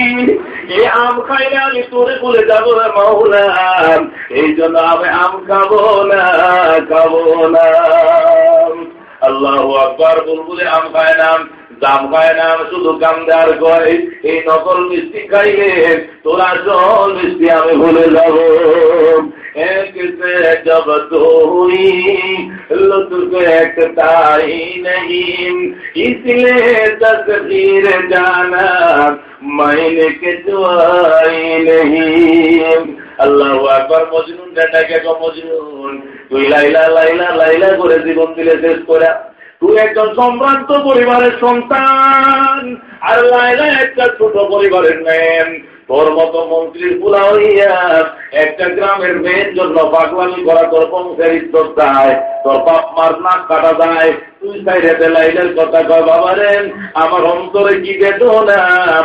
এই আম আমি তোরে বলে না এই জন্য আমি আম খাব না খাব না। আল্লাহ আকবর, বুলবুলে আম খায় দাম খায় না, শুধু কামদার কয়, এই নকল মিষ্টি খাইলে তোরা জল মিষ্টি আমি ভুলে যাব। এক সে জব نہیں اس لیے নহীন جانا میں জানা মাইন কে জুয়াই নহীন আল্লাহ আকবর মজনুন ডাকে গো তুই লাইলা লাইলা লাইলা করে জীবন দিলে শেষ করা। তুই একজন সম্ভ্রান্ত পরিবারের সন্তান। আর লাইলা একটা ছোট পরিবারের নেন তোর মতো মন্ত্রীর পুলা হইয়া একটা গ্রামের মেয়ের জন্য পাগলামি করা তোর তোর বাপ মার কাটা তুই লাইলের কথা কয়, বাবা রে, আমার অন্তরে কি বেদনা,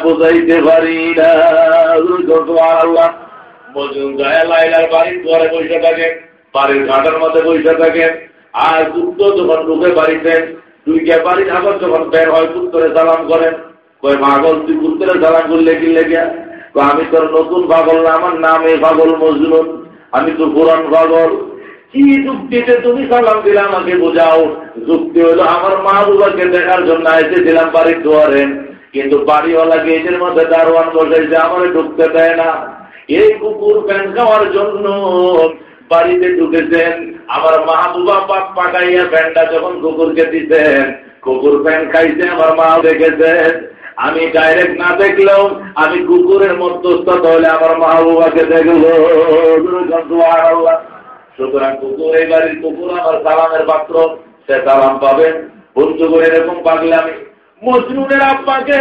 বুঝাইতে পারি না। মজুন লাইলার বাড়ির ঘরে বসে থাকেন বাড়ির ঘাটের মধ্যে বসে থাকেন আর যুদ্ধ যখন ঢুকে বাড়িতে কে যখন সালাম করেন। কই পাগল তুই পুত্তরে সালাম করলে কি লেগে? আমি তোর নতুন পাগল না, আমার নামে পাগল মজনুন আমি তো পুরান পাগল। কি যুক্তিতে তুমি সালাম দিলে আমাকে বোঝাও? যুক্তি হলো আমার মা বাবাকে দেখার জন্য এসেছিলাম বাড়ির দুয়ারে। কিন্তু বাড়িওয়ালা গেটের মধ্যে দারোয়ান বসেছে, আমার ঢুকতে দেয় না। এই কুকুর প্যান খাওয়ার জন্য বাড়িতে ঢুকেছেন। আমার মাহবুবা পাপ পাকাইয়া প্যানটা যখন কুকুরকে দিতেন, কুকুর প্যান খাইছে আমার মা দেখেছেন। আমি ডাইরেক্ট না দেখলেও আমি কুকুরের মধ্যস্থ, তাহলে আমার মাহবুবাকে দেখল। সুতরাং কুকুর, এই বাড়ির কুকুর আমার সালামের পাত্র, সে সালাম পাবেন বন্ধু করে এরকম পাগলে আমি মজনুনের আব্বাকে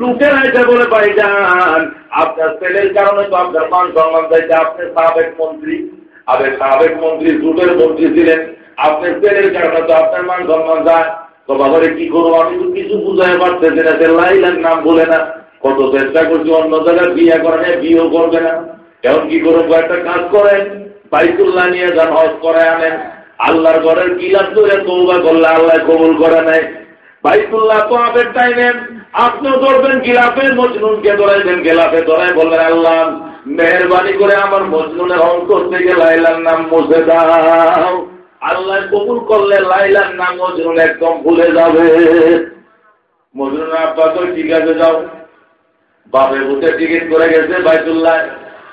লুকের এসে বলে পাই যান। আপনার ছেলের কারণে তো আপনার মান সম্মান চাইছে। আপনি সাবেক মন্ত্রী। আবেগ সাবেক মন্ত্রী, জুটের মন্ত্রী ছিলেন। আপনার ছেলের কারণে তো আপনার মান সম্মান যায় বাবারে কি করব? আমি তো কিছু বুঝাই পারতেছি না সে লাইলার নাম বলে না। কত চেষ্টা করছি অন্য জায়গায় বিয়ে করে বিয়েও করবে না। এখন কি করব? একটা কাজ করেন, বাইতুল্লাহ নিয়ে যান, হজ করে আনেন। আল্লাহর ঘরের কিলাপ ধরে তৌবা করলে আল্লাহ কবুল করে নেয়। বাইতুল্লাহ তো আবের টাইমে আপনিও ধরবেন গিলাফে, মজনুনকে ধরাইবেন গেলাফে ধরাই বললেন, আল্লাহ, মেহরবানি করে আমার মজনুনের অন্তর থেকে লাইলার নাম মুছে দাও। আল্লাহ কবুল করলে লাইলার নাম মজনুন একদম ভুলে যাবে। মজনুন আব্বা তো ঠিক আছে, যাও। বাপে বুঝে টিকিট করে গেছে বাইতুল্লাহ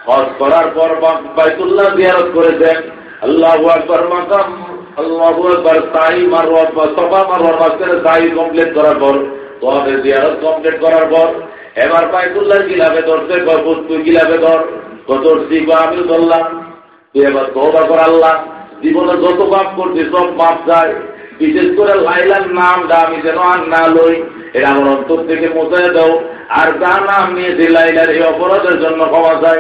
হজ করার পর বাইতুল্লাহ জিয়ারত করেছেন আল্লাহ আকবর, মাকাম, আল্লাহু আকবার সাই মারওয়া সফা মারওয়ার মাঝখানে তাই কমপ্লিট করার পর তোয়াবে জিয়ারত কমপ্লিট করার পর, এবার বাইতুল্লাহ গিলাফে ধরছে তুই গিলাফে ধর। কত আমি ধরলাম। তুই এবার তওবা কর আল্লাহ। জীবনে যত পাপ করছে, সব মাপ যায়। বিশেষ করে লাইলার নামটা আমি যেন আর না লই, এটা আমার অন্তর থেকে মোচায় দাও। আর যা নাম নিয়েছি লাইলার এই অপরাধের জন্য ক্ষমা চাই।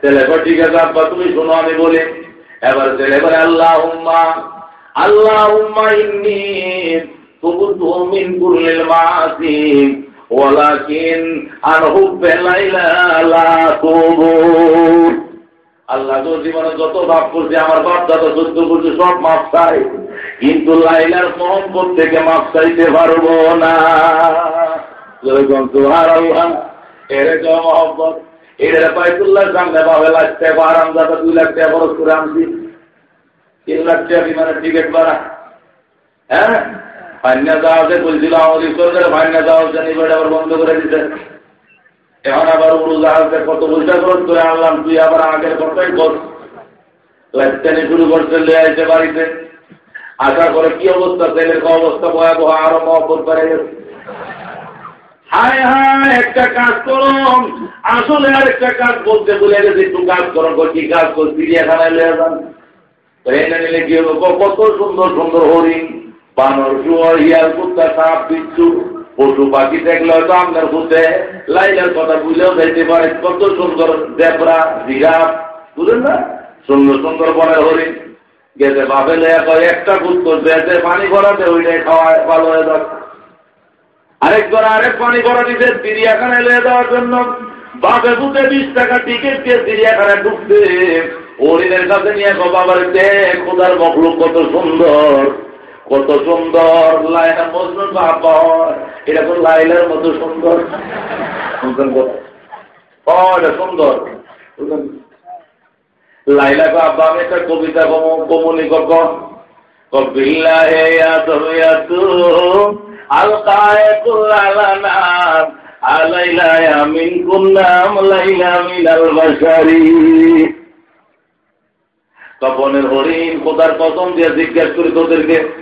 ছেলে ঠিক আছে, আব্বা, তুমি শোনো, আমি বলি। এবার ছেলে এবার আল্লাহ উম্মা আল্লাহ উম্মা ইন্নি তুবুতু মিন কুল্লিল মাসি ওয়ালাকিন আন হুব্বে লাইলা লা আল্লাহ তো জীবনে যত ভাব করছে, আমার বাপ দাদা সহ্য করছে, সব মাপ চাই কিন্তু লাইলার মহব্বত থেকে মাপ চাইতে পারব না। এরকম মহব্বত এদের পাইতুল্লাহ সামনে পাবে লাখ টাকা আরাম দাদা দুই লাখ টাকা খরচ করে আনছি। তিন লাখ টাকা বিমানের টিকিট ভাড়া। হ্যাঁ? ফাইনা যাওয়াতে বলছিল, আমাদের সরকার আবার বন্ধ করে দিতে। এখন আবার উড়ু জাহাজে কত পয়সা খরচ করে আনলাম, তুই আবার আগের কথাই কর। লাইটানি শুরু করতে লে আইতে বাড়িতে। আশা করে কি অবস্থা? ছেলের অবস্থা? ভয়াবহ আরও মহব্বত করে গেছে হায় হায়, একটা কাজ করো। আসলে আর একটা কাজ বলতে বলে গেছে, একটু কাজ করো কি কাজ কর, চিড়িয়াখানায় লেগে যান। এনে নিলে কি হলো? কত সুন্দর সুন্দর হরিণ, বানর শুয়ার হিয়াল, কুত্তা, সাপ, বিচ্ছু। পশু পাখি দেখলে হয়তো আপনার খুঁজে লাইলের কথা বুঝলেও যাইতে পারে। কত সুন্দর জেবরা জিরাফ, বুঝলেন না? সুন্দর সুন্দর বনের হরিণ। গেছে বাপে একটা কুত্তর যে পানি ভরাতে ওইটাই খাওয়ায়, ভালো হয়ে যাচ্ছে আরেকবার আরেক পানি ভরা দিতে চিড়িয়াখানায় লয়ে দেওয়ার জন্য। বাপে বুঝে, বিশ টাকা টিকিট দিয়ে চিড়িয়াখানায় ঢুকতে হরিণের কাছে নিয়ে বাবার দেখ, খোদার মখলুক কত সুন্দর। কত সুন্দর লাইনা মজনুর বাবা এরকম লাইলার মতো সুন্দর? সুন্দর লাইলা আব্বা, আমি একটা কবিতা বিল্লাহে আলাইলা মিন কুন্নাম লাইলা হরিণ কোথার কসম দিয়ে জিজ্ঞেস করি তোদেরকে।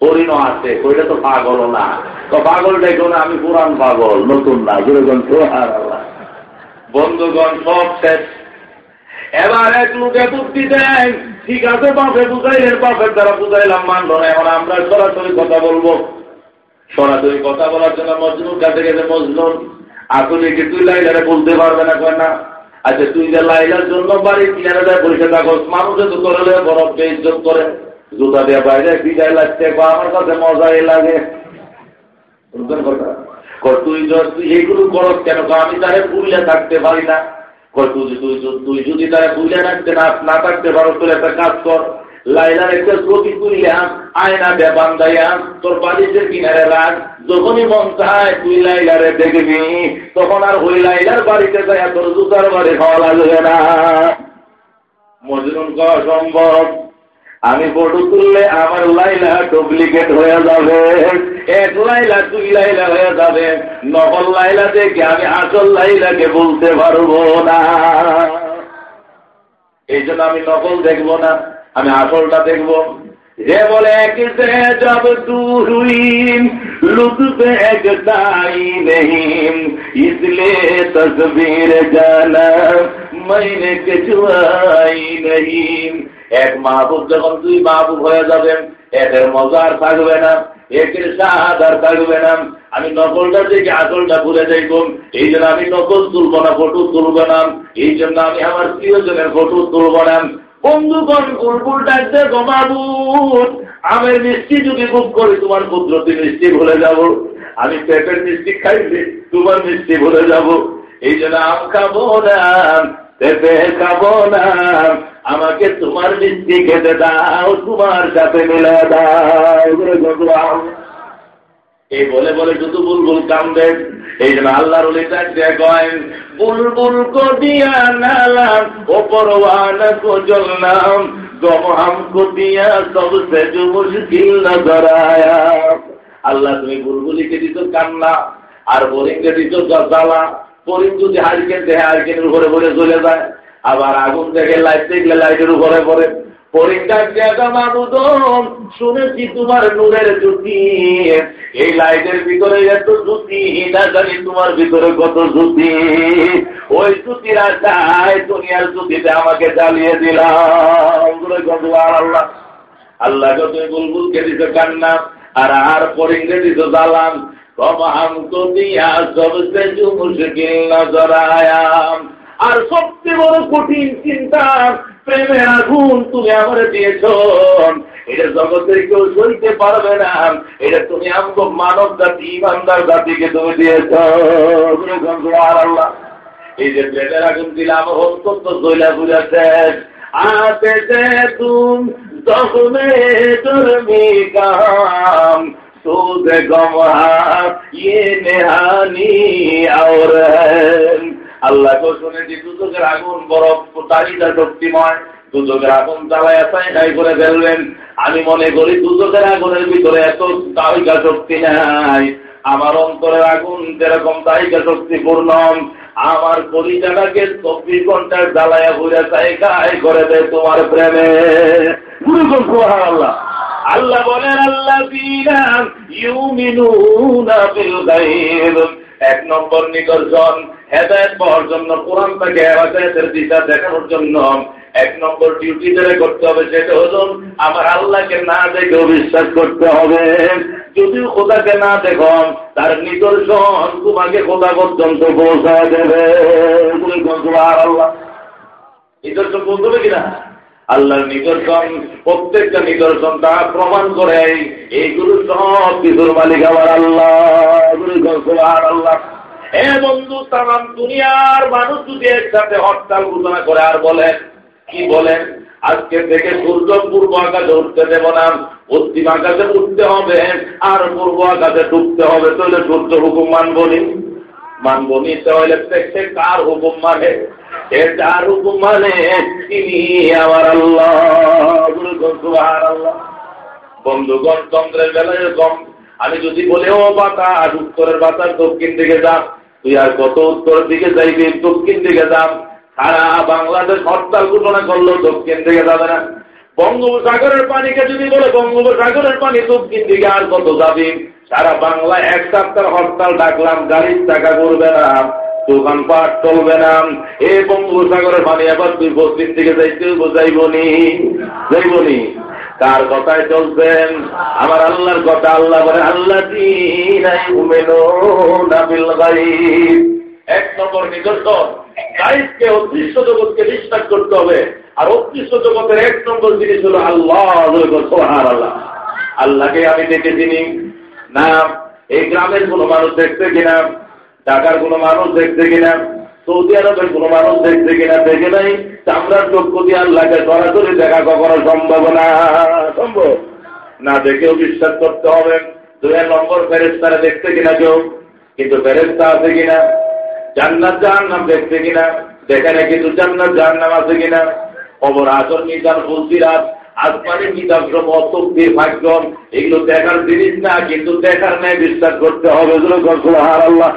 হরিণও আছে ওইটা তো পাগল না। তো পাগল দেখো না, আমি পুরান পাগল, নতুন না যেরকম বন্ধুগণ, সব শেষ। এবার এক লোকে বুদ্ধি দেয়, ঠিক আছে বাপে বুঝাইলেন বাপের দ্বারা বুঝাইলাম, মানল না, এখন আমরা সরাসরি কথা বলব। সরাসরি কথা বলার জন্য মজনুর কাছে গেছে, মজনুর আসলে কি তুই লাইলারে বলতে পারবে না, কয় না? আচ্ছা তুই যে লাইলার জন্য বাড়ি কিনারে দেয় বসে থাকো মানুষে তো করে বরফ ইজ্জত করে। জুতা দিয়ে বাইরে বিদায় লাগছে বা আমার কাছে মজাই লাগে। তুই তুই এইগুলো করস কেন? আমি তারে পুরলে থাকতে পারি না। তুই তুই তুই যদি তারা বুঝে রাখতে না না থাকতে পারো তোর একটা কাজ কর। লাইলার একটা ছবি তুলিয়া আয়না বেবান দাইয়া তোর বালিশের কিনারে রাখ। যখনই মন চায়, তুই লাইলারে দেখবি। তখন আর ওই লাইলার বাড়িতে যাইয়া তোর জুতার বাড়ি খাওয়া লাগবে না। মজরুন করা, সম্ভব। আমি ফটো তুললে আমার লাইলা ডুপ্লিকেট হয়ে যাবে। এক লাইলা, দুই লাইলা হয়ে যাবে। নকল লাইলা দেখে আমি আসল লাইলাকে বলতে পারব না। এই জন্য আমি নকল দেখব না, আমি আসলটা দেখব। যে বলে যাব জব দুরুইন লুৎফ এক দাই নেহিম। ইসলে তসবির জানা, মাইনে কিছু আই নেহীন এক মাহবুব যখন দুই মাহবুব হয়ে যাবেন, এদের মজা আর থাকবে না একের স্বাদ আর থাকবে না। আমি নকলটা থেকে আসলটা ভুলে যাইব এই জন্য আমি নকল তুলব না, ফটো তুলব না। এই জন্য আমি আমার প্রিয়জনের ফটো তুলব না। বন্ধুগণ, বুলবুল ডাকতে গমাবুর আমের মিষ্টি যদি খুব করি, তোমার কুদরতি মিষ্টি ভুলে যাব। আমি পেঁপের মিষ্টি খাইলে তোমার মিষ্টি ভুলে যাব। এই জন্য আম খাব না। আমাকে তোমার মিষ্টি খেতে দাও, তোমার সাথে মিলে দাও। এই বলে বলে শুধু বুলবুল কামদেন এই জন্য আল্লাহর কয়েন বুলবুল কো দিয়া নালাম, ও পরওয়ানা কো জ্বললাম গম হামকো দিয়া সবসে মুশকিল আল্লাহ তুমি বুলবুলিকে দিত কান্না, আর বোরিংকে দিত জ্বালা বোরিং যদি হারিকেন দেহে হারিকেনের উপরে ভরে চলে যায়। আবার আগুন দেখে লাইট দেখলে লাইটের উপরে জায়গা শুনেছি তোমার নূরের জুতি এই লাইটের ভিতরে এত জুতি না জানি তোমার ভিতরে কত জুতি ওই জুতির আশায় দুনিয়ার জুতিতে আমাকে জ্বালিয়ে দিলাম আল্লাহ। আল্লাহ তুমি বুলবুলকে দিত কান্না, আর আর পরিঙ্গে দিত জ্বালাম আর সবচেয়ে বড় কঠিন চিন্তা, প্রেমের আগুন তুমি আমার দিয়েছ। এটা জগতের কেউ সইতে পারবে না। এটা তুমি আমাকে মানব জাতি ইমানদার জাতিকে তুমি দিয়েছ এই যে প্রেমের আগুন দিলে আমার অত্যন্ত জৈলা বুঝাতে আতে তুম দশমে তুমি काम सूद गमहा ये नेहानी और আল্লাহ শুনেছি দুদকের আগুন বরফ তারিকা শক্তিময় দুদকের আগুন জ্বালায় ছাই করে ফেলবেন আমি মনে করি দুদকের আগুনের ভিতরে এত তারিকা শক্তি নাই আমার অন্তরের আগুন যেরকম তারিকা শক্তিপূর্ণ আমার কলিজাটাকে চব্বিশ ঘন্টার জ্বালায়া ঘুরে চাই করে দেয় তোমার প্রেমে আল্লাহ আল্লাহ বলেন আল্লাহ এক নম্বর নিদর্শন, হেদায়ত পাওয়ার জন্য, কোরআন থেকে হেদায়তের দিশা দেখানোর জন্য। এক নম্বর ডিউটি ধরে করতে হবে, সেটা হল আমার আল্লাহকে না দেখে বিশ্বাস করতে হবে। যদিও খোদাকে না দেখো, তার নিদর্শন তোমাকে খোদা পর্যন্ত পৌঁছায় দেবে। আল্লাহ নিদর্শন বলতে হবে কিনা? আল্লাহর নিদর্শন, প্রত্যেকটা নিদর্শন তা প্রমাণ করে এইগুলো সব কিছুর মালিক আমার আল্লাহ আল্লাহ এ বন্ধু তাম দুনিয়ার মানুষ যদি একসাথে হরতাল ঘোষণা করে আর বলেন, কি বলেন? আজকে থেকে সূর্য পূর্ব আকাশে উঠতে দেব না, পশ্চিম আকাশে উঠতে হবে আর পূর্ব আকাশে ডুবতে হবে, তাহলে সূর্য হুকুম মানবনি মানবনি তাহলে কার হুকুম মানে? এ যার হুকুম মানে তিনি আমার আল্লাহ। বন্ধুগণ, চন্দ্রের বেলায় এরকম আমি যদি বলে, ও বাতাস, উত্তরের বাতাস, দক্ষিণ দিকে যা তুই আর কত উত্তরের দিকে যাইবি? দক্ষিণ দিকে যাম সারা বাংলাদেশ হরতাল ঘোষণা করল, দক্ষিণ দিকে যাবে না। বঙ্গোপসাগরের পানিকে যদি বলে, বঙ্গোপসাগরের পানি দক্ষিণ দিকে আর কত যাবি? সারা বাংলায় এক সপ্তাহ হরতাল ডাকলাম, গাড়ির টাকা করবে না। দোকানপাট চলবে না। এ বঙ্গোপসাগরের পানি আবার তুই পশ্চিম দিকে যাইতে যাইবনি যাইবনি। কার কথায় চলছেন? আমার আল্লাহর কথা আল্লাহ বলে আল্লাহ এক নম্বর নিদর্শন অদৃশ্য জগৎকে বিশ্বাস করতে হবে। আর অদৃশ্য জগতের এক নম্বর জিনিস হলো আল্লাহ আল্লাহ আল্লাহকে আমি দেখে চিনি না, এই গ্রামের কোনো মানুষ দেখছে কিনা? ঢাকার কোনো মানুষ দেখছে কিনা, সৌদি আরবের কোনো মানুষ দেখছে কিনা, দেখে নাই, চামড়ার চক্ষু দিয়ে আল্লাহকে সরাসরি দেখা কখনো সম্ভব না। সম্ভব? না দেখেও বিশ্বাস করতে হবে। দুই নম্বর ফেরেস্তারা দেখছে কিনা কেউ? কিন্তু ফেরেস্তা আছে কিনা? জান্নাত জাহান নাম দেখছে কিনা? দেখে না কিন্তু জান্নাত জাহান নাম আছে কিনা? খবর আসর মিজান ফুলসিরাত আসমানের সমূহ তকদির ভাগ্যম। এগুলো দেখার জিনিস না, কিন্তু দেখার নেই বিশ্বাস করতে হবে। হার আল্লাহ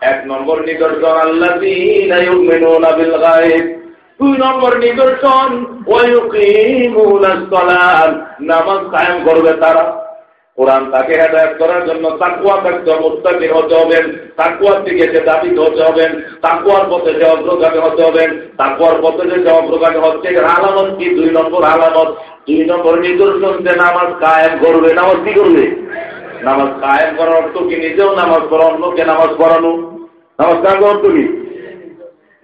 এক নম্বর নিদর্শন আল্লাহ দুই নম্বর নিদর্শন নামাজ কায়েম করবে তারা। কোরআন তাকে হেদায়ত করার জন্য তাকুয়া থাকতে মুস্তাকির হতে হবেন। তাকুয়ার দিকে সে দাবি হতে হবেন। তাকুয়ার পথে যে অগ্রগামী হতে হবেন। তাকুয়ার পথে যে অগ্রগামী হচ্ছে আলামত কি? দুই নম্বর আলামত। দুই নম্বর নিদর্শন যে নামাজ কায়েম করবে, নামাজ কি করবে? নামাজ কায়েম করার অর্থ কি? নিজেও নামাজ পড়া, অন্যকে নামাজ পড়ানো। কায়েম অর্থ কি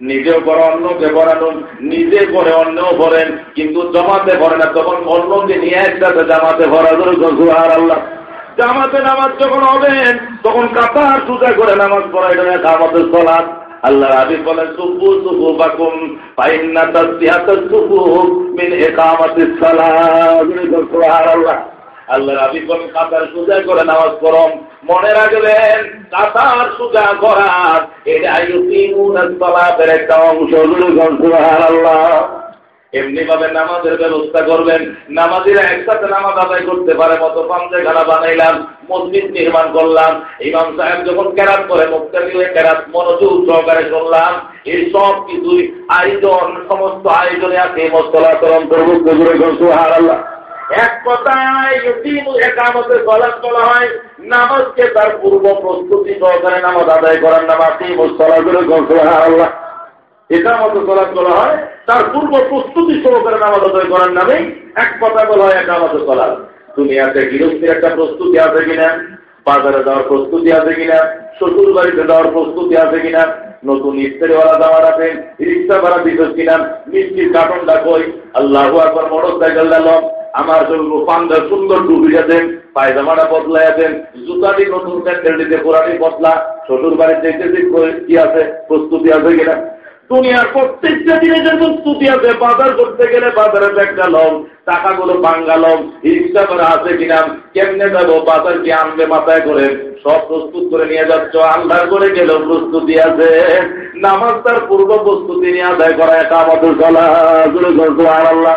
নিজেও পড়া অন্যকে পড়ানো নিজে পড়ে অন্যও পড়েন কিন্তু জমাতে পড়ে না, তখন অন্যকে নিয়ে একসাথে জামাতে ভরা আর আল্লাহ জামাতে নামাজ যখন হবেন তখন কাতার সুজা করে নামাজ পড়া, এটা জামাতের সলাদ আল্লাহ আবি বলেন সুবু সুবু বাকুম পাইন্না তাসবিহাত সুবু মিন ইকামাতিস সালাত। সুবহানাল্লাহ। আল্লাহ রাবি বলেন, কাতার সুজা করে নামাজ পড়ম মনে রাখবেন, কাতার সুজা করার এটা ইউতিমুনাস একটা অংশ। আল্লাহ এমনি ভাবে নামাজের ব্যবস্থা করবেন। নামাজিরা একসাথে নামাজ আদায় করতে পারে, মতো পাঞ্জে খানা বানাইলাম, মসজিদ নির্মাণ করলাম, ইমাম সাহেব যখন কেরাত করে মুক্তি হয়ে কেরাত মনোযোগ সহকারে করলাম এই সব কিছুই আয়োজন, সমস্ত আয়োজনে আছে মস্তলাচরণ প্রভুত্ব করে হার এক কথায় একামতের গলাপ বলা হয়, নামাজকে তার পূর্ব প্রস্তুতি সহকারে নামাজ আদায় করার নামাজই মুস্তলা করে আল্লাহ এটা মতো চলাচ বলা হয়, তার পূর্ব প্রস্তুতি সহকারে নামাজ আদায় করার নামেই এক কথা বলা হয় একামত চলার দুনিয়াতে গৃহস্থির একটা প্রস্তুতি আছে কিনা? বাজারে যাওয়ার প্রস্তুতি আছে কিনা? শ্বশুর বাড়িতে যাওয়ার প্রস্তুতি আছে কিনা? নতুন ইস্তেরিওয়ালা যাওয়ার আছে? রিক্সা ভাড়া দিতে কিনা? মিষ্টির কার্টনটা কই? আল্লাহ একবার মোটর সাইকেল দিলাম আমার পান্দা সুন্দর ডুবিয়া দেন পায়জামাটা বদলাই দেন, জুতাটি নতুন স্যান্ডেল দিতে পুরানি বদলা, শ্বশুর বাড়ির দেখতেছি কি আছে, প্রস্তুতি আছে কিনা? দুনিয়ার প্রত্যেকটা জিনিসের প্রস্তুতি আছে। বাজার করতে গেলে বাজারে একটা লম টাকাগুলো বাঙ্গালম হিংসা করে আছে কিনা, কেমনে যাব, বাজার কি আনবে মাথায় করে? সব প্রস্তুত করে নিয়ে যাচ্ছ, আল্লাহ করে গেলেও প্রস্তুতি আছে। নামাজ তার পূর্ব প্রস্তুতি নিয়ে আদায় করা এটা আমাদের চলা আল্লাহ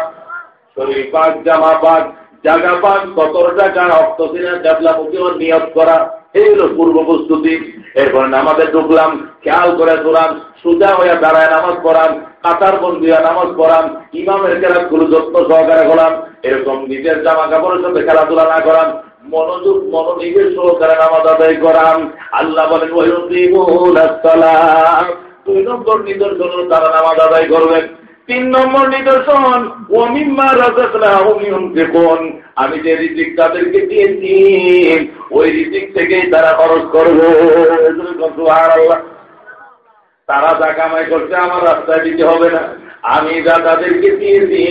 শরীর পাক জামা পাক জাগা পাক সতর টাকা রক্ত সিনা চাপলা মুখে নিয়ত করা, এই হলো পূর্ব প্রস্তুতি। এরপর নামাজে ঢুকলাম, খেয়াল করে তোলাম সোজা হইয়া দাঁড়ায় নামাজ পড়ান, কাতার বন্দিয়া নামাজ পড়ান, ইমামের কেরাতগুলো যত্ন সহকারে করাম এরকম নিজের জামা কাপড়ের সাথে খেলাধুলা না করান, মনোযোগ, মনোনিবেশ সহকারে নামাজ আদায় করান। আল্লাহ বলেন দুই নম্বর নিদর্শন তারা নামাজ আদায় করবেন। তিন নম্বর নিদর্শন ওমিম্মা রাজাকুন আমি যে ঋতিক তাদেরকে দিয়েছি, ওই রিজিক থেকেই তারা খরচ করব। তারা যা কামাই করছে আমার রাস্তায় দিতে হবে না। আমি দাদাদেরকে দিয়েছি,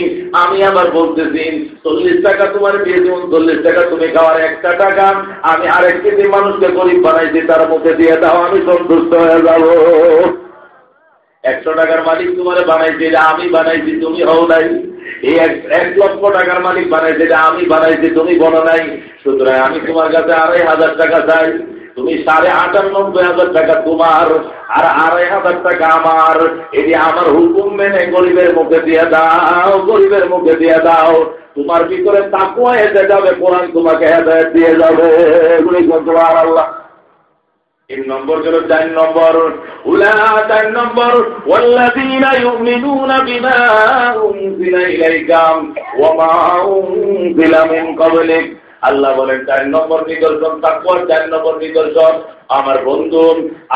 আমি আবার বলতেছি, চল্লিশ টাকা তোমার দিয়েছি চল্লিশ টাকা তুমি খাওয়ার একটা টাকা, আমি আরেক কেজি মানুষকে গরিব বানাইছি, তার মুখে দিয়ে দাও, আমি সন্তুষ্ট হয়ে যাব। একশো টাকার মালিক তোমার বানাইছি আমি বানাইছি, তুমি হও নাই। এই এক লক্ষ টাকার মালিক বানাইছে আমি বানাইছি, তুমি বলো নাই। সুতরাং আমি তোমার কাছে আড়াই হাজার টাকা চাই। তুমি সাড়ে আটানব্বই হাজার টাকা তোমার, আর আড়াই হাজার টাকা আমার। এটি আমার হুকুম মেনে গরিবের মুখে দিয়ে দাও, গরিবের মুখে দিয়ে দাও। তোমার ভিতরে তাকুয়া এসে যাবে, কোরআন তোমাকে হেদায়ত দিয়ে যাবে। আল্লাহ। তিন নম্বর গেল চার নম্বর। উলা চার নম্বর, ওয়াল্লাযীনা ইউমিনুনা বিমা উনজিলা ইলাইকাম ওয়া মা মিন ক্বাবলিক। আল্লাহ বলেন, চার নম্বর নিদর্শন, তাকওয়ার চার নম্বর নিদর্শন। আমার বন্ধু,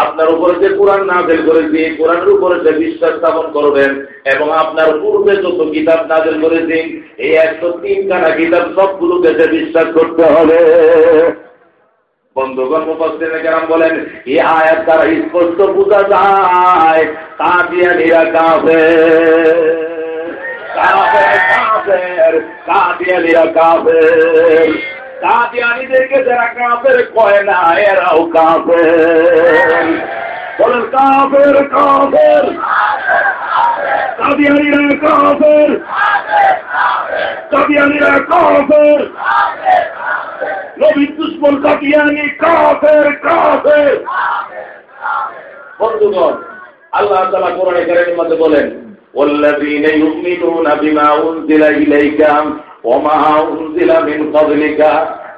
আপনার উপরে যে কোরআন নাজেল করেছি কোরআনের উপরে যে বিশ্বাস স্থাপন করবেন, এবং আপনার পূর্বে যত কিতাব নাজেল করেছি, এই একশো তিনখানা কিতাব সবগুলোকে যে বিশ্বাস করতে হবে। বন্ধুগণ মুফাসসির কেরাম বলেন এই আয়াত দ্বারা স্পষ্ট বোঝা যায়, কাদিয়ানিরা কাফের কাফের, কাদিয়ানিরা কাফের। নবী দুশ্মন কাদিয়ানি কাফের কাফের বন্ধুগণ আল্লাহ তাআলা কোরআনে কারীমের মধ্যে বলেন والذين يؤمنون بما أنزل إليك وما أنزل من قبلك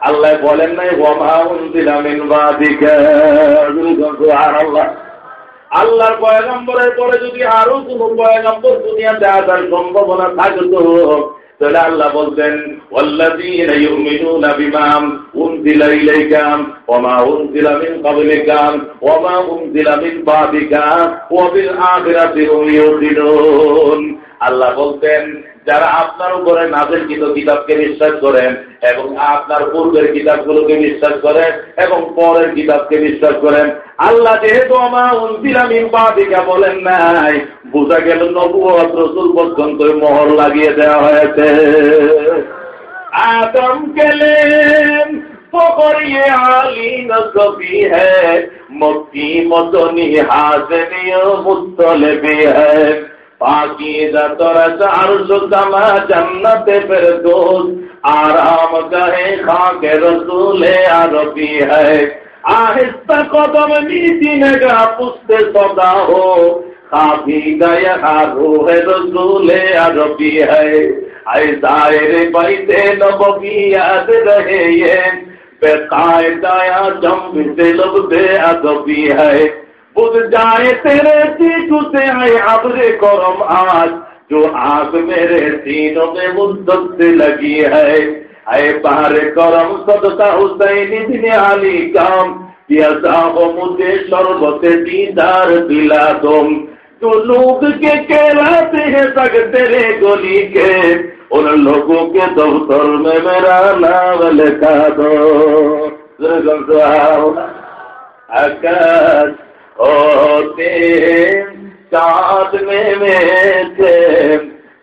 আল্লাহ বলেন নাই ওমা উনজিলা মিন বাদিকা সুবহানাল্লাহ আল্লাহর পয়গম্বরের পরে যদি আরো কোন পয়গম্বর দুনিয়াতে আসার সম্ভাবনা থাকতো তাহলে আল্লাহ বলছেন ওয়াল্লাযীনা ইউমিনুনা বিমা উনজিলা ইলাইকা ওয়া মা উনজিলা মিন ক্বাবলিকা ওয়া মা উনজিলা মিন বাদিকা ওয়া বিল আল্লাহ বলছেন যারা আপনার উপরে নাজেলকৃত কিতাবকে বিশ্বাস করেন এবং আপনার পূর্বের কিতাবগুলোকে বিশ্বাস করেন এবং পরের কিতাবকে বিশ্বাস করেন, আল্লাহ যেহেতু আমার উনতিরামিন দিকা বলেন নাই, বোঝা গেল নবুয় রসুল পর্যন্ত মোহর লাগিয়ে দেওয়া হয়েছে। আদম গেলেন পকড়িয়ে আলী নবী হ্যাঁ মদনী হাজনীয় মুস্তলে پاکیزت رس عرض کما جنت فردوس۔ آرام رسول عربی ہے۔ آہستہ قدم نیتی نگا پست صدا ہو۔ کافی گیا روح رسول عربی ہے۔ اے ظاہر بیت نبوی یاد رہے یہ۔ بے قاعدہ یا جم سے لب بے ادبی ہے۔ बुझ जाए तेरे सीटू से आए अबरे करम आज, जो आग मेरे सीनों में मुद्दत से लगी है। अय बाहर करम सदका हुसैन इब्न अली काम हो मुझे शरबत दीदार दिला तुम तो लोग के कहलाते हैं तक तेरे गोली के, उन लोगों के दफ्तर में मेरा नाम लिखा दो। आकाश। होते চাঁদ নেমেছে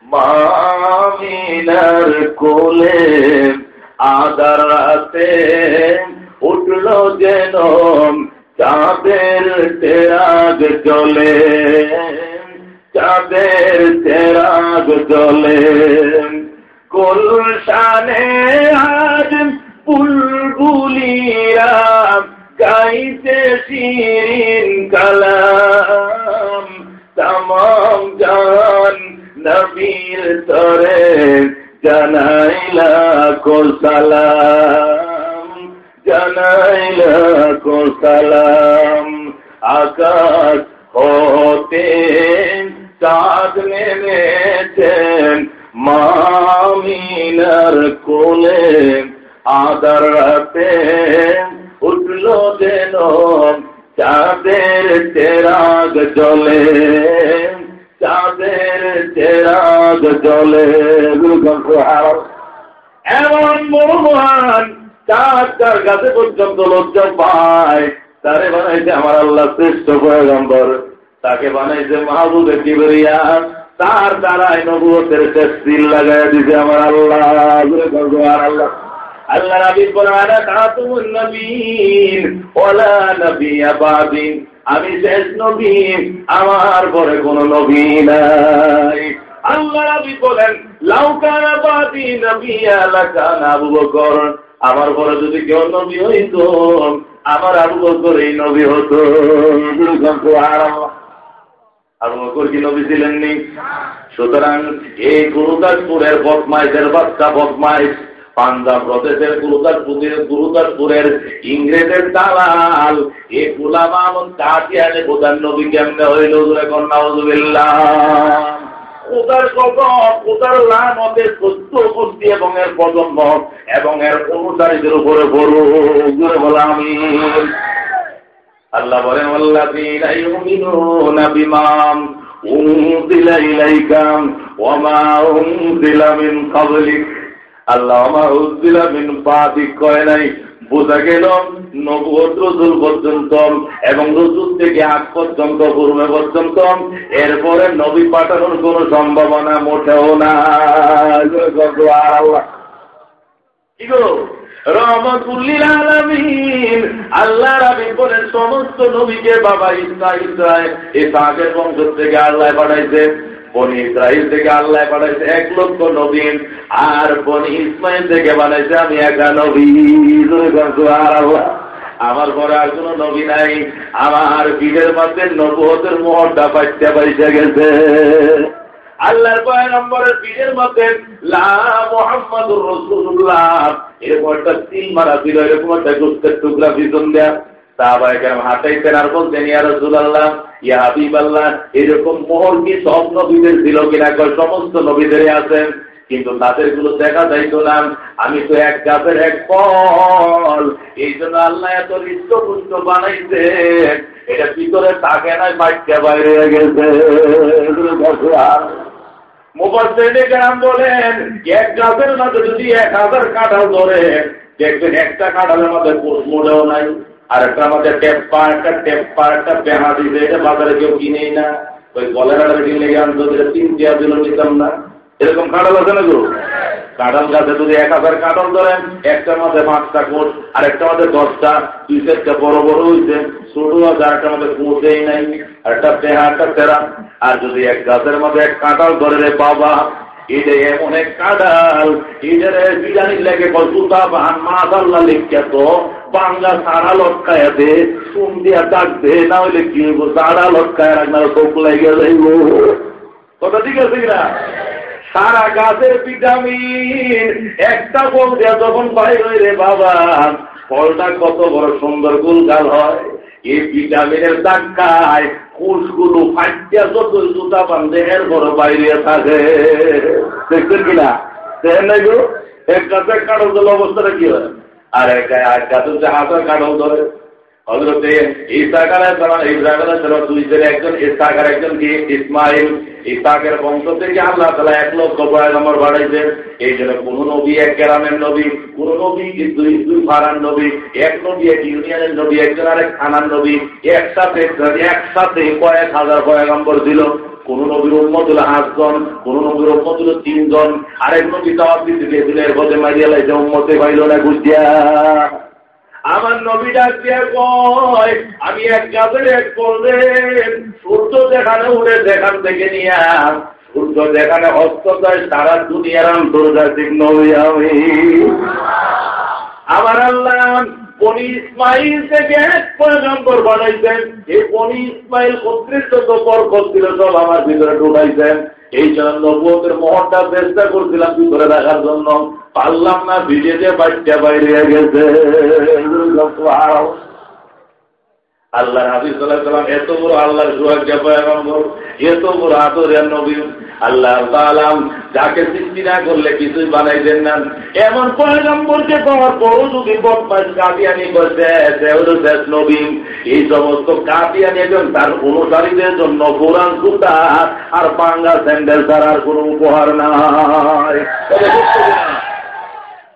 মামিনার কোলে আদার রাতে উঠল যেন চাঁদের তেরাগ চলে চাঁদের তেরাগ চলে গুলশানে আজ বুলবুলিরা গাইতে শিরিন কালাম, তামাম জান নবীর তরে জানাইলা কো সালাম, জানাইলা কো সালাম। আকাশ হতে চাঁদ নেমেছেন মামিনার কোলে আদার রাতে উঠল যেন চাঁদের চেরাগ জলে, চাঁদের চেরাগ জলে। এমন মহান চাঁদ তার কাছে পর্যন্ত লজ্জা পায়, তারে বানাইছে আমার আল্লাহ শ্রেষ্ঠ পয়গম্বর। তাকে বানাইছে মাহবুবে কিবরিয়া। তার দ্বারাই নবুয়তের টেস্টিল লাগাই দিছে আমার আল্লাহ। আল্লাহ আল্লাহ নবী বলে আনা খাতুমুন নবীন, ওয়ালা নবিয়া বাদিন আমি শেষ নবী, আমার পরে কোন নবী নাই। আল্লাহ নবী বলেন লাউকানা বাদি আবু বকর। আমার পরে যদি কেউ নবী হইত, আমার আবু বকর এই নবী হতো। আবু বকর কি নবী ছিলেননি সুতরাং এই গুরুদাসপুরের বদমাইশের বাচ্চা বদমাইশ। পাঞ্জাব প্রদেশের গুরুদাসপুরের গুরুদাসপুরের ইংরেজের দালাল। এ গুলাম আমন কাটিয়ানে প্রধান নবী কেমনে হইল বুদ্ধি এবং এর প্রজন্ম এবং এর অনুসারীদের উপরে বড় আল্লাহ বলেন আল্লাহ আমা উনজিলা মিন বাদিক কয় নাই। বোঝা গেল নবুয়ত রসুল পর্যন্ত এবং রসুল থেকে আগ পর্যন্ত, পূর্বে পর্যন্ত এরপরে নবী পাঠানোর কোন সম্ভাবনা মোটেও না সমস্ত নবীকে বাবা ইসরা ইসরায়েল এ তাগের বংশ থেকে আল্লাহ পাঠাইছে। বনি ইসরায়েল থেকে আল্লাহ বানাইছে এক লক্ষ নবীন, আর বনি ইসমাইল থেকে বানাইছে আমি একা নবী। আমার ঘরে আর কোন নবী নাই। আমার পীরের মধ্যে নবতের মোহরটা পাইতে পাইসে গেছে। আল্লাহর নম্বরের পীরের মধ্যে লা মোহাম্মদুর রসুল্লাহ এরকম একটা তিন মারা ছিল এরকম একটা গুস্তের টুকরা পিছন দেয়া। হাঁটাইতেন আর বলতেন, ইয়া রসুল আল্লাহ ইয়া হাবিব আল্লাহ এরকম মোহর কি সব নবীদের ছিল কিনা? সমস্ত নবীদের আছেন কিন্তু তাদেরগুলো দেখা যাইতো না। আমি তো এক গাছের এক ফল। এই জন্য আল্লাহ এত হৃষ্টপুষ্ট বানাইছে এটা ভিতরে থাকে না বাচ্চা বাইরে গেছে। মোবাইল বলেন, এক গাছের মাঝে যদি এক হাজার কাঁঠাল ধরে, দেখবেন একটা কাঁঠালের মধ্যে মোড়েও নাই। আর একটা আমাদের টেপ্পা একটা টেপ্পা একটা পেহা দিতে এটা বাজারে কেউ কিনেই না। ওই গলের কিনলে আনতো তিন চেয়ার দিল নিতাম না। এরকম কাঁঠাল আছে না গরু কাঁঠাল গাছে যদি এক হাজার কাঁঠাল ধরেন একটার মধ্যে পাঁচটা কোট আর একটা মধ্যে দশটা, দুই চারটা বড় বড় হয়েছে ছোট আছে আর একটা মধ্যে কোটেই নাই আর একটা পেহা একটা তেরা আর যদি এক গাছের মধ্যে এক কাঁঠাল ধরে বাবা এটা এমন এক কাঁঠাল এটার লিখিয়া তো, বাংলা সারা লটকায় দিয়া লটকায় ঠিক আছে কিনা? সারা গাছের ভিটামিন, একটা ফল যখন বাইর রে বাবা, ফলটা কত বড় সুন্দর গুলগাল হয়। এই ভিটামিনের ধাক্কায় কোষগুলো ফাটিয়া যত জুতা বান্ধে এর বড় বাইরে থাকে। দেখছেন কিনা? দেখেন না গো? এক কাছে দিলে অবস্থাটা কি হয়? আর এক কাছে হাতের কাঠল ধরে। হজরতে নবী এক নবী, কোন নবী দুই দুই নবী, এক নবী এক নবী, একজন আরেক নবী, একসাথে একসাথে কয়েক হাজার নম্বর দিল কোন নবীর উন্মত হলো আটজন, কোন নবীর উন্মত হলো তিনজন, আরেক নবী তাওয়ার দিতে গিয়েছিল এর পথে মারিয়া লাইছে উন্মতে পাইল না গুজিয়া আমার নবী ডাক দিয়ে কয় আমি এক গাছের এক করলেন সূর্য যেখানে উড়ে দেখান থেকে নিয়ে সূর্য যেখানে অস্ত যায় সারা দুনিয়ার আন্তর্জাতিক নবী আমি। আমার আল্লাহ বনি ইসমাইল থেকে এক পয়গম্বর বানাইছেন এই বনি ইসমাইল কর্তৃক যত বরকত ছিল সব আমার ভিতরে ঢুকাইছেন। এই জন্য নবুয়তের মহরটা চেষ্টা করছিলাম ভিতরে রাখার জন্য। পারলাম না ভিজেতে বাচ্চা বাইরে গেছে। আল্লাহ হাবিজ সাল্লাম এত বড় আল্লাহর সুয়াজ্ঞা পয়গম্বর এত বড় আদরের নবী। আল্লাহ তালাম যাকে সৃষ্টি না করলে কিছুই বানাই দেন না। এমন পয়গম্বরকে পাওয়ার পরও যদি বদমাস কাদিয়ানি করছে শেষ নবী। এই সমস্ত কাদিয়ানি এবং তার অনুসারীদের জন্য কোরআন সুতা আর বাংলা স্যান্ডেল ছাড়া আর কোনো উপহার নাই।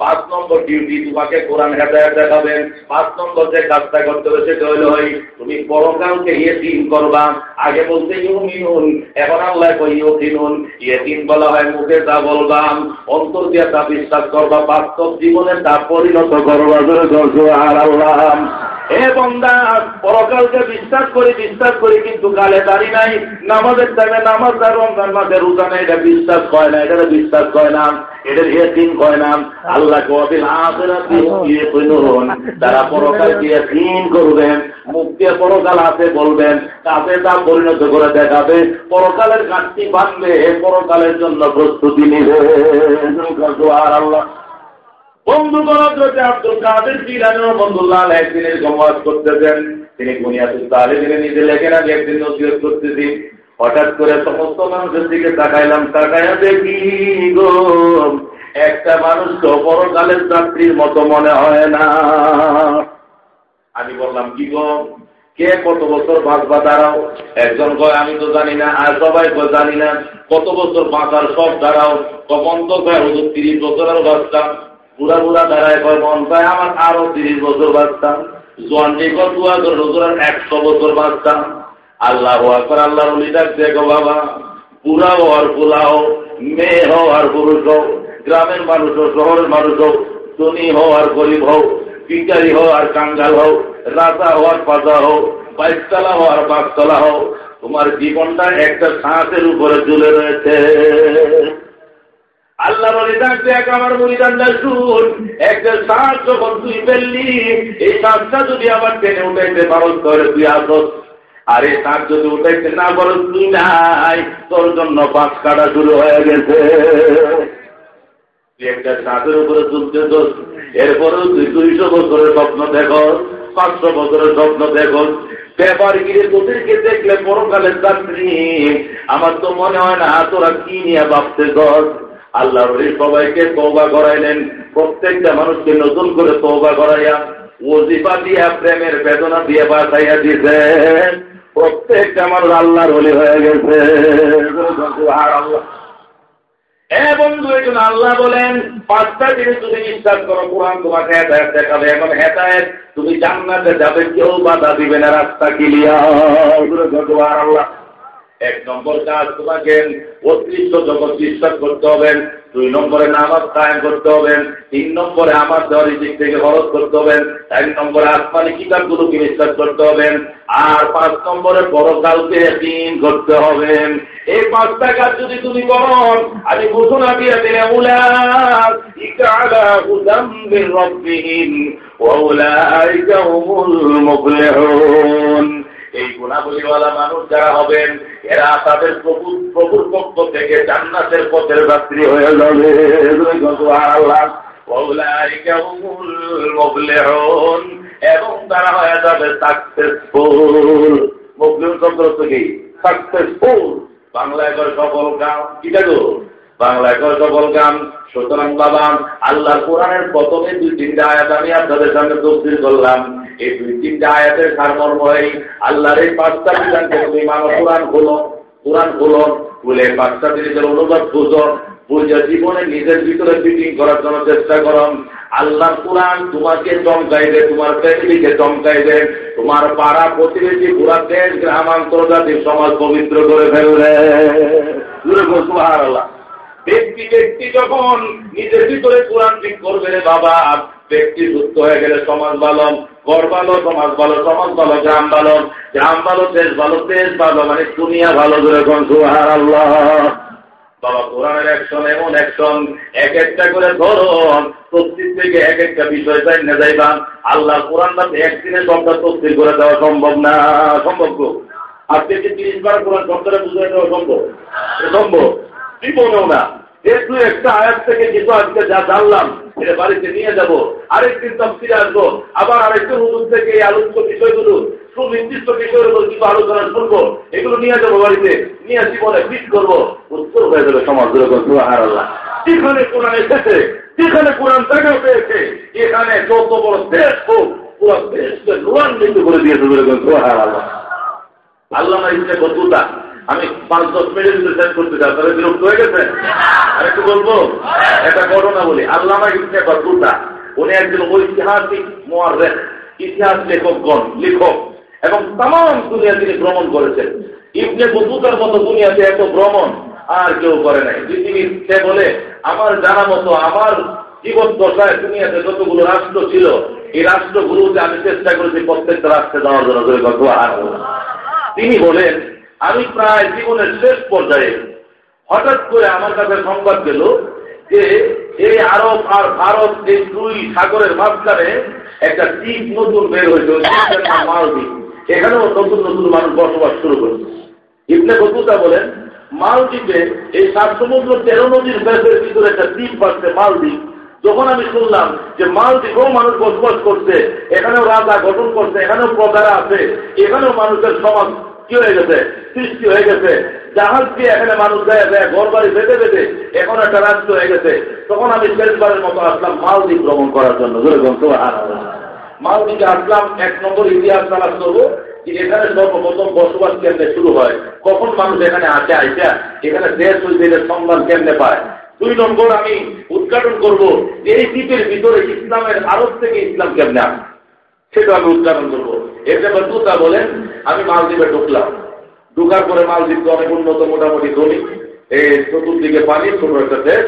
পাঁচ নম্বর ডিউটি তোমাকে কোরআন হেদায়ত দেখাবেন। পাঁচ নম্বর যে কাজটা করতে হবে সেটা হইল হয় তুমি পরকালকে ইয়ে দিন করবা। আগে বলতে ইউমিনুন, এখন আল্লাহ কই ইউকিনুন। ইয়ে দিন বলা হয় মুখে তা বলবাম অন্তর দিয়ে তা বিশ্বাস করবা, বাস্তব জীবনে তা পরিণত করবা আর আল্লাহ এ বন্দা পরকালকে বিশ্বাস করি বিশ্বাস করি, কিন্তু কালে দাঁড়ি নাই। নামাজের টাইমে নামাজ আর রমজান মাসে রোজা নেই, এটা বিশ্বাস করে না এটা বিশ্বাস করে না। এটার দিন কয় না আল্লাহ কবিল তারা পরকাল করবেন পরকাল হাতে বলবেন, কাছে তা পরিণত করে দেখাবে, পরকালের ঘাটতি বাঁধবে পরকালের জন্য প্রস্তুতি নিবে। আর আল্লাহ বন্ধু করতেছেন। তিনি নিজে লেখেন, আমি একদিন করতেছি। হঠাৎ করে সমস্ত মানুষের দিকে তাকাইলাম, তাকাইয়া দেখি, গো, একটা মানুষ পরকালের যাত্রীর মতো মনে হয় না। আমি বললাম, কি গো, কে কত বছর বাঁচবা দাঁড়াও? একজন কয়, আমি তো জানি না, আর সবাই কয়, জানি না, কত বছর বাঁচার সব দাঁড়াও? তখন তো কয়, হুজুর তিরিশ বছর আর বাঁচতাম বুড়া বুড়া দাঁড়ায় কয়, মন পায় আমার আরও তিরিশ বছর বাঁচতাম জোয়ান কত হুজুর একশো বছর বাঁচতাম আল্লাহ আকবর আল্লাহ উনি ডাকছে, গো বাবা বুড়া হওয়ার পোলা হোক মেয়ে হও আর পুরুষ হোক গ্রামের মানুষ হোক শহরের মানুষ হোক ধনী হও আর গরিব হোক পিকারি হও আর কাঙ্গাল হোক রাজা হওয়ার পাজা হোক বাইকতলা হও আর বাসতলা হোক তোমার জীবনটা একটা শ্বাসের উপরে ঝুলে রয়েছে। আল্লাহ বলে ডাকছে, এক আমার মরিদানটা শুন একটা শ্বাস যখন তুই ফেললি, এই শ্বাসটা যদি আবার টেনে উঠাইতে পারো করে তুই আসস। আর শাক যদি উঠাইতে না পারো তুই নাই। তোর জন্য পাঁচ কাটা শুরু হয়ে গেছে। একটা শাকের উপরে চলতে দোষ। এরপরেও তুই দুইশো বছরের স্বপ্ন দেখো, পাঁচশো বছরের স্বপ্ন দেখো। ব্যাপার গিরে তোদেরকে দেখলে পরকালের চাকরি আমার তো মনে হয় না, তোরা কি নিয়ে ভাবতে গছ আল্লাহ সবাইকে তৌবা করাইলেন। প্রত্যেকটা মানুষকে নতুন করে তৌবা করাইয়া ওজিফা দিয়া, প্রেমের বেদনা দিয়ে বাসাইয়া দিয়েছেন। প্রত্যেকটা মানুষ আল্লাহর হলি হয়ে গেছে। বন্ধু আল্লাহ বলেন, পাঁচটা জিনিস তুমি বিশ্বাস করো, কোরআন তোমাকে হেদায়ত দেখাবে। এখন হেদায়ত, তুমি জান্নাতে যাবে, কেউ বাধা দিবে না, রাস্তা কিলিয়া আল্লাহ এক নম্বর কাজ তোমাকে অতিরিক্ত জগৎ বিশ্বাস করতে হবে, দুই নম্বরে নামাজ কায়েম করতে হবে, তিন নম্বরে আমার দেওয়ার দিক থেকে খরচ করতে হবে, এক নম্বরে আসমানি কিতাবগুলোকে বিশ্বাস করতে হবে, আর পাঁচ নম্বরে পরকালকে দিন করতে হবে। এই পাঁচটা কাজ যদি তুমি করো, আমি ঘোষণা দিয়ে দিলে এই গুণাবলীওয়ালা মানুষ যারা হবেন এরা তাদের প্রভুর প্রভুর পক্ষ থেকে জান্নাতের পথের যাত্রী হয়ে যাবে এবং তারা হয়ে যাবে সাকসেসফুল মুসলিম শব্দ থেকে সাকসেসফুল বাংলায় করে সফল গান। কি দেখো বাংলায় করে সফল গান। সুতরাং বাবা আল্লাহ কোরআনের প্রথমে দুই তিনটা আয়াত আমি আপনাদের সামনে তফসিল করলাম। এই দুই তিনটা আয়াতের সারমর্ম এই আল্লাহর এই পাঁচটা বিধানকে তুমি মানো, কোরআন খোলো কোরআন খোলো খুলে পাঁচটা জিনিসের অনুবাদ বুঝো, বুঝে জীবনে নিজের ভিতরে ফিটিং করার জন্য চেষ্টা করো। আল্লাহ কোরআন তোমাকে চমকাইবে তোমার ফ্যামিলিকে চমকাইবে তোমার পাড়া প্রতিবেশী পুরা দেশ গ্রাম আন্তর্জাতিক সমাজ পবিত্র করে ফেলবে। আল্লাহ ব্যক্তি ব্যক্তি যখন নিজের ভিতরে কোরআন ঠিক করবে, রে বাবা, ব্যক্তি সুস্থ হয়ে গেলে সমাজ ভালো। ঘর ভালো, সমাজ ভালো সমাজ ভালো, গ্রাম ভালো গ্রাম ভালো, দেশ ভালো দেশ ভালো মানে দুনিয়া ভালো আল্লাহ? এমন এক একটা করে থেকে এক একটা আল্লাহ কোরআনটা একদিনে সবটা তসির করে দেওয়া সম্ভব না, সম্ভব আজকে কি তিরিশ বার কোরআন শব্দটা বুঝে দেওয়া সম্ভব? সম্ভব? জীবনেও না। যেহেতু একটা আয়াত থেকে কিছু আজকে যা জানলাম এটা বাড়িতে নিয়ে যাব, আরেকদিন তফসিলে আসব। আবার আরেকটু হুজুর থেকে এই আলোচিত বিষয়গুলো, সুনির্দিষ্ট বিষয়ের উপর কিছু আলোচনা শুনব। এগুলো নিয়ে যাব বাড়িতে, নিয়ে জীবনে ফিট করব। উত্তর হয়ে যাবে সমাজ আর আল্লাহ যেখানে কোরআন এসেছে, যেখানে কোরআন দেখা পেয়েছে এখানে যত বড় দেশ হোক, পুরো দেশকে রোয়ান্বিত করে দিয়েছে আল্লাহ আল্লাহ ইচ্ছে বন্ধুতা। আমি পাঁচ, দশ মিনিট শেষ করতে চাই, তাহলে বিরক্ত হয়ে গেছে? আর একটু বলব, একটা ঘটনা বলি। আল্লাহ ইবনে উনি একজন ঐতিহাসিক মোয়ারেখ ইতিহাস লেখকগণ, লেখক। এবং তাম দুনিয়া তিনি ভ্রমণ করেছেন। ইবনে বতুতার মতো দুনিয়াতে এত ভ্রমণ আর কেউ করে নাই। পৃথিবীর সে বলে, আমার জানা মতো আমার জীবন দশায় দুনিয়াতে যতগুলো রাষ্ট্র ছিল, এই রাষ্ট্রগুলোতে আমি চেষ্টা করেছি প্রত্যেকটা রাষ্ট্রে দেওয়ার জন্য তিনি বলেন আমি প্রায় জীবনের শেষ পর্যায়ে হঠাৎ করে আমার কাছে সংবাদ পেল যে এই আরব আর ভারত এই দুই সাগরের মাঝখানে একটা দ্বীপ নতুন বের হয়েছে মালদ্বীপ। এখানেও নতুন নতুন মানুষ বসবাস শুরু করেছে। ইবনে বতুতা বলেন, মালদ্বীপে এই সাত সমুদ্র তেরো নদীর ব্যাসের ভিতরে একটা দ্বীপ পাচ্ছে মালদ্বীপ। যখন আমি শুনলাম যে মালদ্বীপেও মানুষ বসবাস করছে, এখানেও রাজা গঠন করছে, এখানেও প্রজারা আছে, এখানেও মানুষের সমাজ কি হয়ে গেছে? সৃষ্টি হয়ে গেছে। জাহাজ দিয়ে এখানে মানুষ দেয় দেয় ঘর বাড়ি বেঁধে বেঁধে এখন একটা রাষ্ট্র হয়ে গেছে। তখন আমি শেষবারের মতো আসলাম মালদ্বীপ ভ্রমণ করার জন্য। মালদ্বীপে আসলাম, এক নম্বর ইতিহাস তালাশ করব এখানে সর্বপ্রথম বসবাস কেন্দ্রে শুরু হয়। কখন মানুষ এখানে আসে আইসা এখানে দেশ ঐতিহ্যের সম্মান কেন্দ্রে পায়। দুই নম্বর আমি উদ্ঘাটন করব, এই দ্বীপের ভিতরে ইসলামের আরব থেকে ইসলাম কেমনে আসে? সেটা আমি উদ্ঘাটন করব। এতে বন্ধুতা বলেন, আমি মালদ্বীপে ঢুকলাম। ঢুকার পরে মালদ্বীপ তো অনেক উন্নত, মোটামুটি ধনী। এই চতুর্দিকে পানি, ছোট একটা দেশ।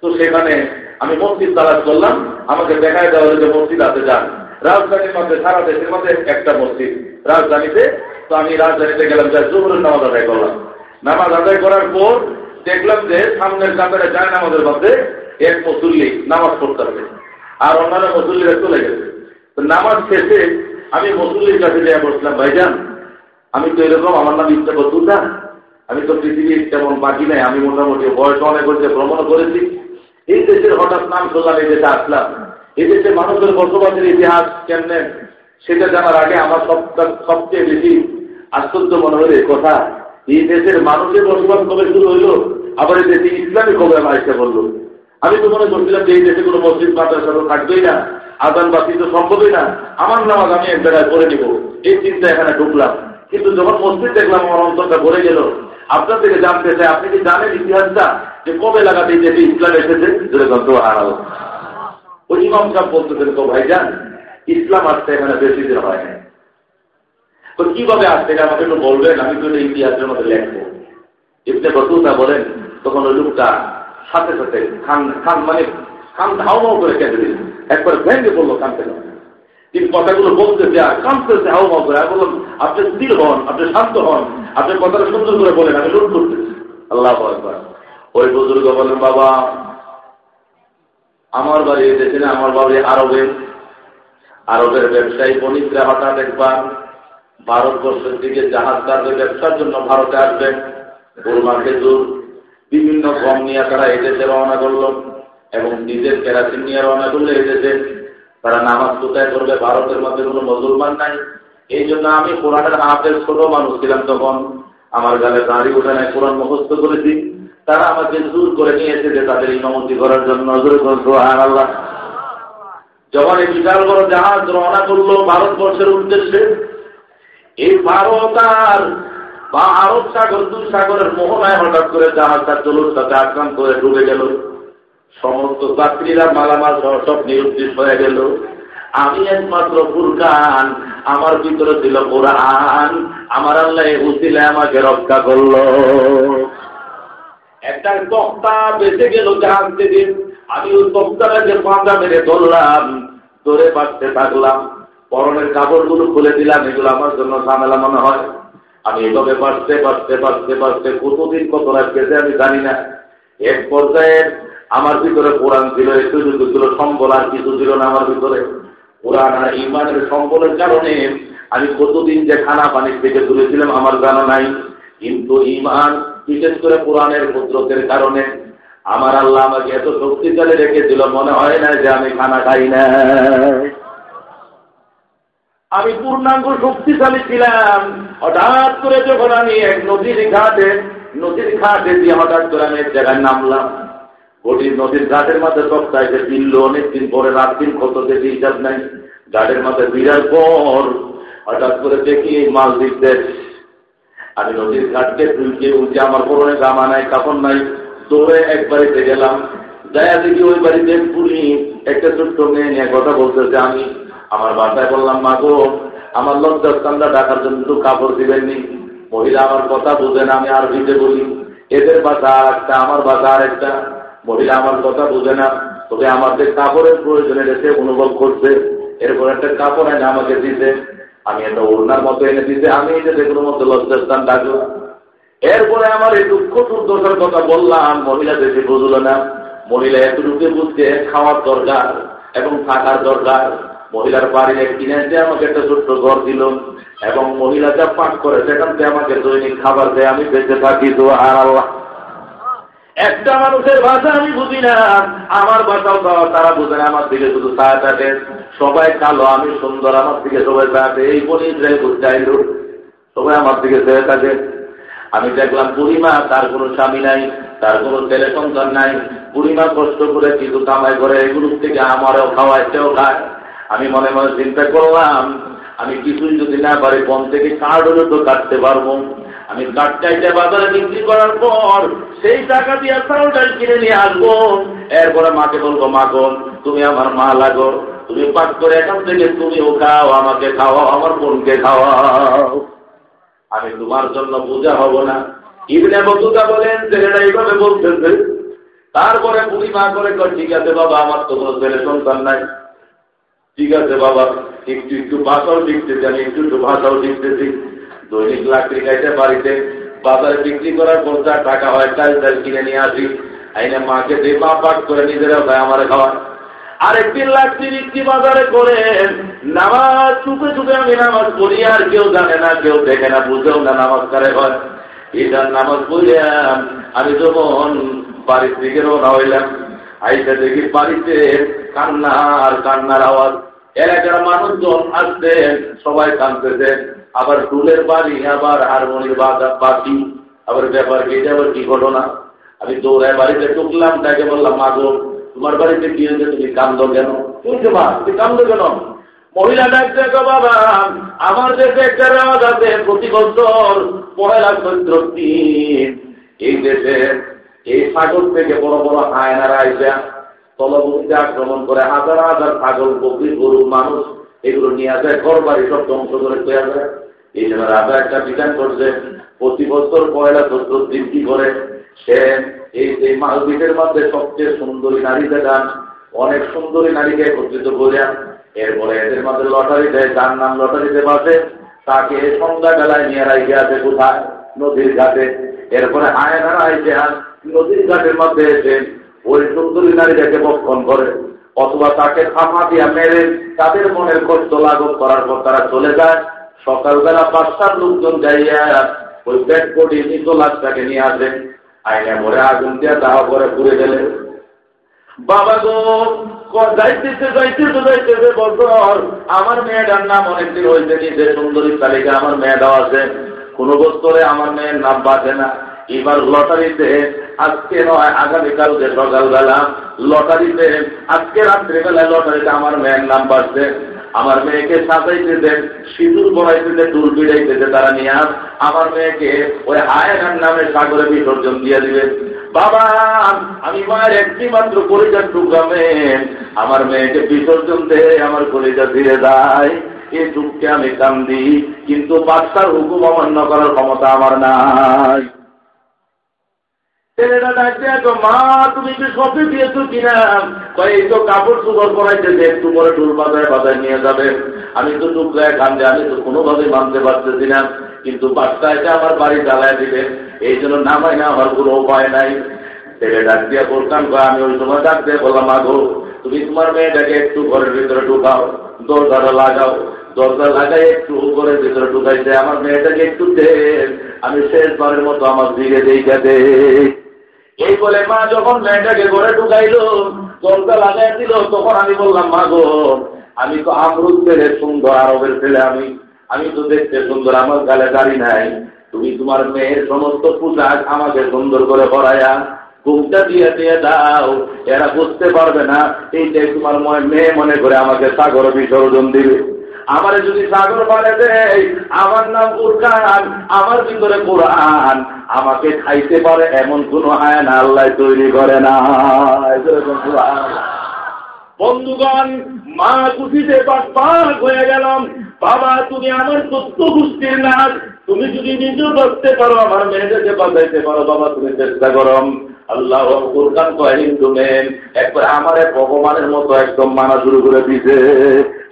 তো সেখানে আমি মসজিদ তালাশ করলাম। আমাকে দেখায় দেওয়া হলো যে মসজিদ আছে, যান। রাজধানীর মধ্যে, সারা দেশের মধ্যে একটা মসজিদ। রাজধানীতে, তো আমি রাজধানীতে গেলাম যা জোহরের নামাজ আদায় করলাম। নামাজ আদায় করার পর দেখলাম যে সামনের কাতারে যায় নামাজের মধ্যে এক মুসল্লি নামাজ পড়তে হবে আর অন্যান্য মুসল্লিরা চলে গেছে। নামাজ শেষে আমি মুসল্লির কাছে যাই বসলাম, ভাইজান, আমি তো এরকম, আমার নাম ইচ্ছা না আমি তো পৃথিবীর তেমন বাকি নাই, আমি মোটামুটি বয়স অনেক হচ্ছে ভ্রমণ করেছি। এই দেশের হঠাৎ নাম শুনলাম এই দেশে আসলাম। এই দেশে মানুষের বসবাসের ইতিহাস কেমনে, সেটা জানার আগে আমার সবচেয়ে বেশি আশ্চর্য মনে হলে কথা। এই দেশের মানুষের বসবাস কবে শুরু হইল? আবার এই দেশে ইসলামী কবে আমার এসে বলল? আমি তো মনে করছিলাম যে এই দেশে কোনো মসজিদ, মাদ্রাসা থাকবেই না আদান বাসি তো সম্ভবই না। আমার নামাজ আমি এক জায়গায় করে নিব, এই চিন্তা এখানে ঢুকলাম। কিন্তু যখন মসজিদ দেখলাম, আমার অন্তরটা ভরে গেল। আপনার থেকে জানতে চাই, আপনি কি জানেন ইতিহাসটা? যে কবে লাগাতে দেশে ইসলাম এসেছে? যেটা হারাল ওই ইমাম সাহেব বলতেছেন, তো ভাই যান, ইসলাম আসতে এখানে বেশি দিন হয় তো কীভাবে এটা আমাকে একটু বলবেন? আমি তো ইতিহাসের মধ্যে লেখবো। ইবনে বলেন, তখন ওই লোকটা সাথে সাথে খান খান মানে খান ধাও করে কেঁদে দিল। একবার ভেঙে বলল কানতে তিনি কথাগুলো বলতেছে আর হাও মাও করে। বললাম, আপনি স্থির হন, আপনি শান্ত হন, আপনি কথাটা সুন্দর করে বলেন, আমি লুট করতেছি। আল্লাহ ওই বুজুর্গ বলেন বাবা, আমার বাড়ি এসেছে না, আমার বাড়ি আরবের আরবের ব্যবসায়ী বণিকরা হঠাৎ একবার ভারতবর্ষের দিকে জাহাজ তাদের ব্যবসার জন্য ভারতে আসবেন গোলমা খেজুর বিভিন্ন গম নিয়ে তারা এদেশে রওনা করল এবং নিজের কেরাসিন নিয়ে রওনা করলে এদেশে। তারা নামাজ কোথায় করবে ভারতের মধ্যে কোনো মুসলমান নাই। এই জন্য আমি কোরআনের হাতের ছোট মানুষ ছিলাম তখন। আমার গালে দাঁড়ি উঠে নাই কোরআন মুখস্থ করেছি। তারা আমাকে দূর করে নিয়েছে যে তাদের ইমামতি করার জন্য। আল্লাহ যখন এই বিশাল বড় জাহাজ রওনা করল ভারতবর্ষের উদ্দেশ্যে, এই ভারত আর বা আরব সাগর, দুই সাগরের মোহনায় হঠাৎ করে জাহাজটা চলুন তাতে আক্রান্ত করে ডুবে গেল। সমস্ত যাত্রীরা মালামাল সহ সব নিরুদ্দেশ হয়ে গেল। আমি একমাত্র ফুরকান, আমার ভিতরে ছিল কোরআন, আমার আল্লাহ উচিলে আমাকে রক্ষা করল। একটা তক্তা বেঁচে গেল জাহাজ থেকে। আমি ওই তক্তাটাকে পাঁচা মেরে ধরলাম, ধরে বাঁচতে থাকলাম। পরনের কাপড়গুলো খুলে দিলাম, এগুলো আমার জন্য ঝামেলা মনে হয়। আমি এভাবে বাঁচতে বাঁচতে বাঁচতে বাঁচতে কতদিন কত রাখতেছে আমি জানি না। এক পর্যায়ে আমার ভিতরে কোরআন ছিল একটু ছিল, সম্বল আর কিছু ছিল না আমার ভিতরে। কোরআন আর ইমানের সম্বলের কারণে আমি কতদিন যে খানা পানির থেকে তুলেছিলাম, আমার জানা নাই। কিন্তু ইমান, বিশেষ করে কোরআনের পুত্রকের কারণে আমার আল্লাহ আমাকে এত শক্তিশালী রেখেছিল, মনে হয় না যে আমি খানা খাই না। আমি পূর্ণাঙ্গ শক্তিশালী ছিলাম। হঠাৎ করে যখন আমি এক নদীর ঘাটে নদীর ঘাটে দিয়ে হঠাৎ করে আমি এক জায়গায় নামলাম। ওটি নদীর ঘাটের মাঝে সপ্তাহে যে দিল্ল অনেকদিন পরে রাত দিন কত দেখি হিসাব নাই। ঘাটের মাঝে বিরার পর হঠাৎ করে দেখি মালদ্বীপ দেশ। আমি নদীর ঘাটকে তুলকে উঠে আমার পরনে জামা নাই, কাপড় নাই, দৌড়ে এক বাড়িতে গেলাম। যাইয়া দেখি ওই বাড়িতে পুরি একটা ছোট্ট মেয়ে নিয়ে কথা বলতেছে। আমি আমার বাসায় বললাম, মা গো, আমার লজ্জাস্থানটা ডাকার জন্য একটু কাপড় দিবেননি। মহিলা আমার কথা বুঝেন আমি আর ভিজে বলি, এদের বাসা একটা, আমার বাসা আর একটা মহিলা আমার কথা বুঝে না, তবে আমাদের কাপড়ের প্রয়োজনে রেখে অনুভব করছে, এরপর একটা কাপড় এনে আমাকে দিতে আমি একটা ওড়নার মতো এনে দিতে আমি এই যে দেখুন মতো লজ্জাস্থান ডাকলাম এরপরে আমার এই দুঃখ দুর্দশার কথা বললাম, মহিলা বেশি বুঝলো না। মহিলা এতটুকু বুঝতে খাওয়ার দরকার এবং থাকার দরকার। মহিলার বাড়ির কিনে আমাকে একটা ছোট্ট ঘর দিল এবং মহিলা যা পাক করে সেখান থেকে আমাকে দৈনিক খাবার দেয়, আমি বেঁচে থাকি তো আর আল্লাহ একটা মানুষের ভাষা আমি বুঝি না, আমার ভাষাও তারা বুঝে না, আমার দিকে শুধু ছায়া থাকে। সবাই কালো, আমি সুন্দর, আমার দিকে সবাই থাকে। এই বলি চাইল। সবাই আমার দিকে চেয়ে থাকে। আমি দেখলাম বুড়িমা, তার কোনো স্বামী নাই, তার কোনো ছেলে সন্তান নাই। বুড়িমা কষ্ট করে কিছু কামাই করে, এগুলো থেকে আমারও খাওয়ায় সেও খায়। আমি মনে মনে চিন্তা করলাম, আমি কিছুই যদি না পারি বন থেকে কার্ড হলে তো কাটতে পারব? আমি কাঠটাইটা বাজারে বিক্রি করার পর সেই টাকা দিয়ে চাউলটাই কিনে নিয়ে আসব। এরপরে মাকে বলব মাগো তুমি আমার মা, লাগো। তুমি পাক করে এখান থেকে তুমিও খাও, আমাকে খাওয়াও, আমার বোনকে খাওয়াও। আমি তোমার জন্য পূজা হব না। ইবনে বতুতা বলেন ছেলেটা এইভাবে বলতেছে। তারপরে বুড়ি মা করে ঠিক আছে বাবা, আমার তো কোনো ছেলে সন্তান নাই। ঠিক আছে বাবা, একটু একটু ভাষাও শিখতেছি আমি একটু একটু ভাষাও শিখতেছি দৈনিক লাকড়ি খাইতে বাড়িতে বাজারে বিক্রি করার পর যা টাকা হয়, চাল চাল কিনে নিয়ে আসি। আইনে মাকে দিয়ে মা পাক করে নিজেরা ভাই আমার খাওয়া। আরেকদিন লাকড়ি বিক্রি বাজারে করে নামাজ চুপে চুপে আমি নামাজ পড়ি, আর কেউ জানে না, কেউ দেখে না, বুঝেও না নামাজ কারে হয়। এটার নামাজ পড়িলাম, আমি যখন বাড়ির দিকে রওনা হইলাম আইসা দেখি বাড়িতে কান্না আর কান্নার আওয়াজ। এলাকার মানুষজন আসছে, সবাই কানতেছে আবার টুলের বাড়ি, আবার হারমোনির বাকি আবার ব্যাপার কি আবার কি ঘটনা? আমি দৌড়ায় বাড়িতে ঢুকলাম, তাকে বললাম মাগো তোমার বাড়িতে কি হয়েছে? তুমি কান্দ কেন? শুনছে মা, তুমি কান্দ কেন? মহিলা ডাকছে বাবা, আমার দেশে একটা রেওয়াজ আছে, প্রতি বছর পহেলা চৈত্র এই দেশে এই সাগর থেকে বড় বড় হায়নারা আইসা তলভূমিতে আক্রমণ করে হাজার হাজার ছাগল, বকরি, গরু, মানুষ এগুলো নিয়ে আসে ঘর বাড়ি সব ধ্বংস করে যায় এই জন্য রাজা একটা বিধান করছে, প্রতি বছর পয়লা চোদ্দ দিন কি করে সে এই এই মালদ্বীপের মধ্যে সবচেয়ে সুন্দরী নারী দেখান অনেক সুন্দরী নারীকে একত্রিত করে এরপরে এদের মধ্যে লটারি দেয় তার নাম লটারিতে বাসে, তাকে সন্ধ্যাবেলায় নিয়ে রাইকে আছে কোথায়? নদীর ঘাটে। এরপরে আয়নার আইসে নদীর ঘাটের মধ্যে এসে ওই সুন্দরী নারীটাকে বক্ষণ করে, অথবা তাকে থামা দিয়া মেরে তাদের মনের কষ্ট লাঘব করার পর তারা চলে যায়। সকালবেলা পাঁচটার লোকজন যাইয়া ওই ব্যাট কোটি লাশটাকে নিয়ে আসে। আইনে মরে আগুন দিয়া দাহ করে ঘুরে গেলে। বাবা গো যাইতেছে যাইতেছে যাইতেছে বছর আমার মেয়েটার নাম অনেকদিন হয়েছে নিজের সুন্দরী তালিকা আমার মেয়েটাও আছে। কোন বছরে আমার মেয়ের নাম বাঁচে না। এবার লটারিতে আজকে নয় আগামীকালকে সকালবেলা লটারিতে আজকে রাত্রিবেলায় লটারিতে আমার মেয়ের নাম বাড়ছে আমার মেয়েকে সাজাইতে দেন, সিঁদুর বড়াইতে টুল বিড়াইতেছে তারা নিয়ে আস। আমার মেয়েকে ওই আয়নার নামে সাগরে বিসর্জন দিয়ে দিবে। বাবা, আমি মায়ের একটি মাত্র পরিচয় টুকামে আমার মেয়েকে বিসর্জন দে, আমার পরিচয় ধীরে যায়। এই দুঃখে আমি কান্দি, কিন্তু বাচ্চার হুকুম অমান্য করার ক্ষমতা আমার নাই। ছেলেটা ডাকছে তো মা, তুমি কি সবই দিয়েছ কিনা? এই তো কাপড় চুপড় করাইতেছে একটু পরে টুল বাজারে বাজায় নিয়ে যাবে। আমি তো টুকরায় কান্দে আমি তো কোনোভাবে মানতে পারতেছি না। কিন্তু বাচ্চা এটা আমার বাড়ি জ্বালায় দিবে। এই জন্য নামাই না, আমার কোনো উপায় নাই। ছেলে ডাক দিয়ে বলতাম আমি ওই সময় ডাক দিয়ে বললাম মাগো তুমি তোমার মেয়েটাকে একটু ঘরের ভিতরে ঢুকাও, দরজাটা লাগাও। দরজা লাগাই একটু ঘরের ভিতরে ঢুকাইছে, আমার মেয়েটাকে একটু দে, আমি শেষবারের মতো আমার দিকে দিকে দে। এই বলে মা যখন মেয়েটাকে ঘরে ঢুকাইল, দরজা লাগাই দিল, তখন আমি বললাম, মা গো, আমি তো আমরুদ ছেলে সুন্দর আরবের ছেলে, আমি আমি তো দেখতে সুন্দর, আমার গালে দাড়ি নাই। তুমি তোমার মেয়ের সমস্ত পোশাক আমাকে সুন্দর করে পড়ায়া ঘুমটা দিয়ে দিয়ে দাও, এরা বুঝতে পারবে না, এইটাই তোমার মেয়ে মনে করে আমাকে সাগর বিসর্জন দিবে। আমারে যদি সাগর পারে দেয় আমার নাম কুরকান আমার ভিতরে কোরআন। আমাকে খাইতে পারে এমন কোন আয়ন আল্লাহ তৈরি করে না। বন্ধুগণ, মা খুশিতে পাক হয়ে গেলাম। বাবা, তুমি আমার সত্য গোষ্ঠীর না তুমি যদি নিজেও বাঁচতে পারো, আমার মেয়েদেরকে বাঁচাইতে পারো। বাবা, তুমি চেষ্টা করো। আল্লাহ কোরকান তো হিন্দু মেন একবার আমার ভগবানের মতো একদম মানা শুরু করে দিছে।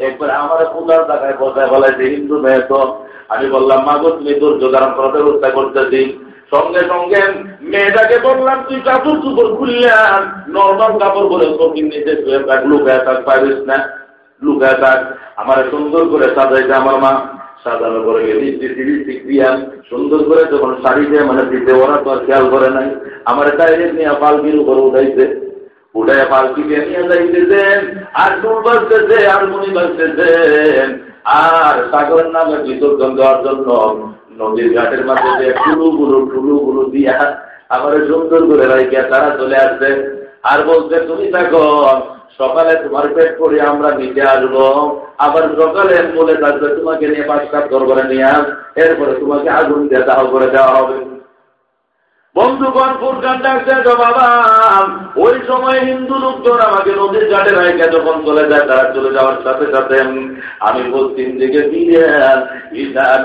একবার আমার পূজার টাকায় বসায় বলাইছে হিন্দু মেয়ে তো। আমি বললাম মাগো তুমি তোর যোগান করার ব্যবস্থা করতেছি। সঙ্গে সঙ্গে মেয়েটাকে বললাম, তুই কাপড় চুপড় খুললাম নর্মাল কাপড় বলে কঠিন নিচে লুকায় থাক, পারিস না, লুকায় থাক। আমার সুন্দর করে সাজাইছে আমার মা। সাজানো করে সুন্দর করে যখন শাড়িতে মানে দিতে ওরা তো আর খেয়াল করে নাই। আমার ডাইরেক্ট নিয়ে পালকির উপরে উঠাইছে। উঠায় পালকিকে নিয়ে যাইতেছেন, আর টুল বাজতেছে আর মুনি বাজতেছেন আর সাগরের নামে বিসর্জন দেওয়ার জন্য নদীর ঘাটের মাঝে টুলু গুলো টুলু গুলো দিয়া আমার সুন্দর করে রাইকে তারা চলে আসছে। আর বলছে, তুমি থাকো সকালে তোমার পেট করে আমরা নিচে আসব, আবার সকালে বলে থাকবে, তোমাকে নিয়ে পাঁচ কাপ করে নিয়ে আস, এরপরে তোমাকে আগুন দিয়ে দাহ করে দেওয়া হবে। ওই সময় হিন্দু আমাকে নদীর ঘাটে চলে যায় চলে যাওয়ার সাথে সাথে আমি পশ্চিম দিকে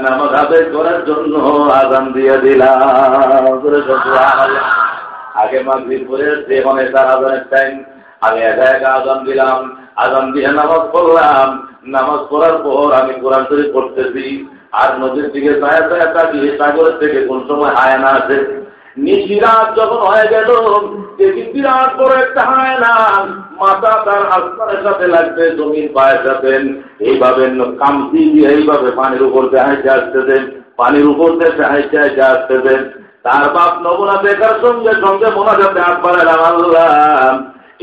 নামাজ করার জন্য আজান দিয়ে দিলাম। আগে মাগরিব করে এখন তার আজানের টাইম আমি একা একা আজান দিলাম, আজান দিয়ে নামাজ পড়লাম। নামাজ পড়ার পর আমি কোরআন শরীফ পড়তেছি। আর নদীর দিকে ছায়া সাগরের থেকে কোন সময় আয়না আছে নিশিরাত যখন হয়ে গেল বিরাট বড় একটা হায়না মাথা তার আসমানের সাথে লাগবে, জমির পায়ে যাবেন এইভাবে কামতি দিয়ে এইভাবে পানির উপর হাইতে আসতেছেন পানির উপর দিয়ে হাইতে আসতেছেন তার বাপ নমুনা দেখার সঙ্গে সঙ্গে মনে যাতে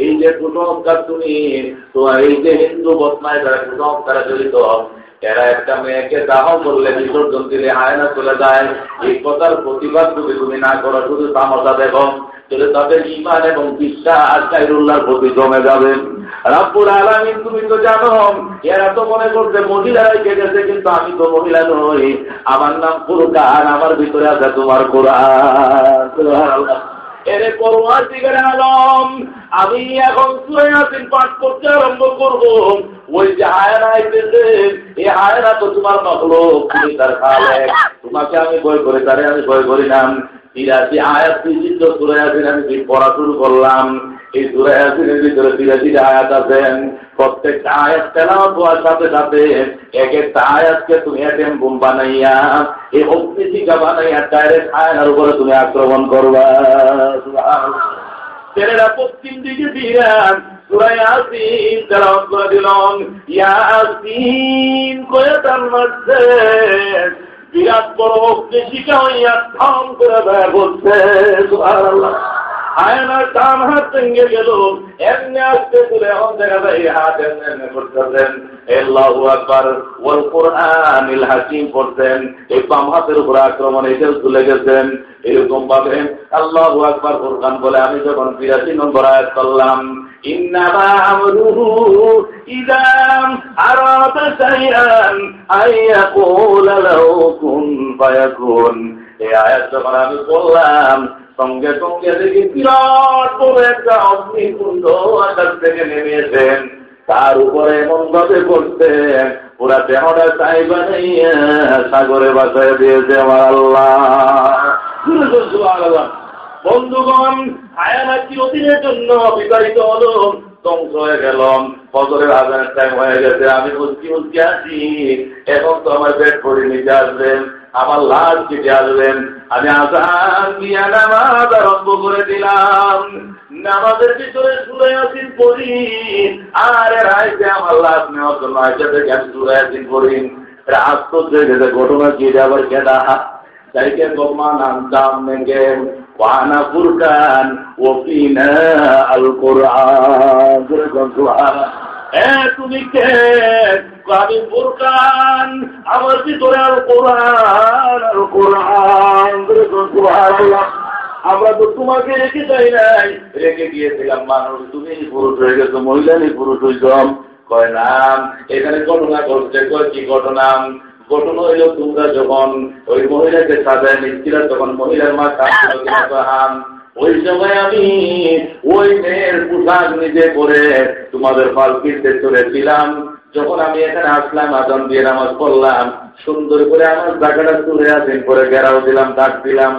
এই যে কুসংস্কার তুমি, তো এই যে হিন্দু বদমায় যারা কুসংস্কারে জড়িত, এরা একটা মেয়েকে দাহ করলে বিসর্জন দিলে আয়না চলে যায়। এই কথার প্রতিবাদ যদি তুমি না করো, শুধু তামসা দেখো। তাহলে তাদের ইমান এবং বিশ্বাস কাইরুল্লাহর প্রতি জমে যাবে। রাব্বুল আলামিন, তুমি তো জানো, এরা তো মনে করছে মহিলারাই গেছে কিন্তু আমি তো মহিলা নই। আমার নাম ফুরকান আমার ভিতরে আছে তোমার কোরআন। এরে দিগের আলম, আমি এখন সুরে আসিন পাঠ করতে আরম্ভ করব। ওই যে হায়না আইতেছে এই হায়না তো তোমার নকলো তুমি তার খালে তোমাকে আমি বই করে, তারে আমি বই করি নাম তিরাশি আয়াত বিচিত্র সুরে আসিন আমি পড়া শুরু করলাম। এই সুরে আসিনের ভিতরে তিরাশি আয়াত আছেন প্রত্যেকটা আয়াত হওয়ার সাথে সাথে এক একটা আয়াতকে তুমি বানাইয়া, এই অগ্নিশিকা বানাইয়া ডাইরেক্ট আয়নার উপরে তুমি আক্রমণ করবা। পশ্চিম দিকে তেলাওয়াত করে দিলাম। ইয়াসিন কয়ে তার মধ্যে বিরাট বড় অগ্নিশিকা হইয়া থাম করে দেয় বলছে আয়নার ডান হাত ভেঙে গেল, এমনি আসতে তুলে এখন দেখা যায় হাত এমনি এমনি করতেছেন। আল্লাহু আকবার এই তুলে গেছেন, এরকম বলে আমি যখন বিরাশি নম্বর আয়াত করলাম আইয়াকুলা লাহু কুন ফায়াকুন এই আয়াত যখন আমি বললাম সঙ্গে সঙ্গে দেখি বিরাট বড় একটা অগ্নিকুণ্ড আকাশ থেকে নেমেছেন। তার উপরে এমন ভাবে করতেন পুরা দেহটা চাই বানাইয়া সাগরে বাসায় দিয়েছে আমার আল্লাহ। বন্ধুগণ আয়ানা চিরদিনের জন্য বিতাড়িত হল, ধ্বংস হয়ে গেলাম ফজরের আজানের টাইম হয়ে গেছে, আমি মুসকি মুসকি আছি। এখন তো আমার পেট ভরে নিতে আসবেন, আমার লাশ কেটে আসবেন। আমি নামাজ আরম্ভ করে দিলাম। নামাজের ভিতরে সুরে আসিন পড়ি, আর রাইতে আমার লাশ নেওয়ার জন্য আইসা থেকে আমি সুরে আসিন পড়ি। আশ্চর্য ঘটনা কি আবার কেদা চাইকে নাম দাম মেঙ্গে ফুরকান ওফিনা আল কোরআন তুমি কে? আমি ফুরকান। আমার ভিতরে আল কোরআন আল কোরআন। আমরা তো তোমাকে রেখে যাই নাই। রেখে গিয়েছিলাম মানুষ। তুমি পুরুষ হয়ে গেছো মহিলা পুরুষ হইতাম কয় নাম? এখানে ঘটনা ঘটছে। কয় কি ঘটনা? ঘটনা হইল, তোমরা যখন ওই মহিলাকে সাজায় নিচ্ছিল তখন মহিলার মা কাহান ওই সময় আমি ওই মেয়ের পোশাক নিজে করে তোমাদের পালকিতে চলেছিলাম যখন আমি এখানে আসলাম আদম দিয়ে নামাজ পড়লাম, সুন্দর করে আমার জায়গাটা তুলে আসেন করে গেরাও দিলাম, ডাক দিলাম,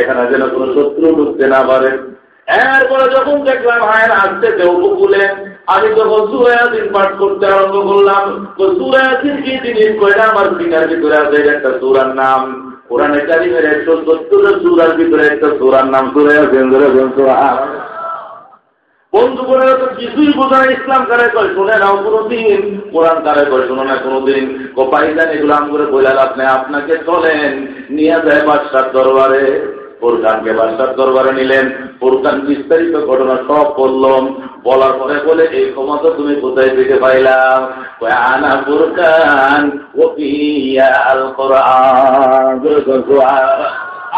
এখানে যেন কোনো শত্রু ঢুকতে না পারে। এরপরে যখন দেখলাম হায়ের আসতে উপকূলে আমি যখন সুরায়াসিন পাঠ করতে আরম্ভ করলাম। তো সুরায়াসিন কি জিনিস? কয়টা আমার সিঙ্গার ভিতরে আছে? একটা সুরার নাম। কোরআনে কারিমের একশো সত্তর সুরার ভিতরে একটা সুরার নাম সুরায়াসিন ধরে বন্ধু করে তো কিছুই বোঝায় ইসলাম কারে কয়? শুনে নাও কোনোদিন। কোরআন কারে কয়? শুনো না কোনোদিন। কোপাইদান এগুলো আম করে বইলাল আপনি আপনাকে চলেন, নিয়ে যায় বাদশার দরবারে। ফুরকানকে বাদশার দরবারে নিলেন। ফুরকান বিস্তারিত ঘটনা সব বললাম। বলার পরে বলে, এই ক্ষমতা তুমি কোথায় থেকে পাইলাম আনা ফুরকান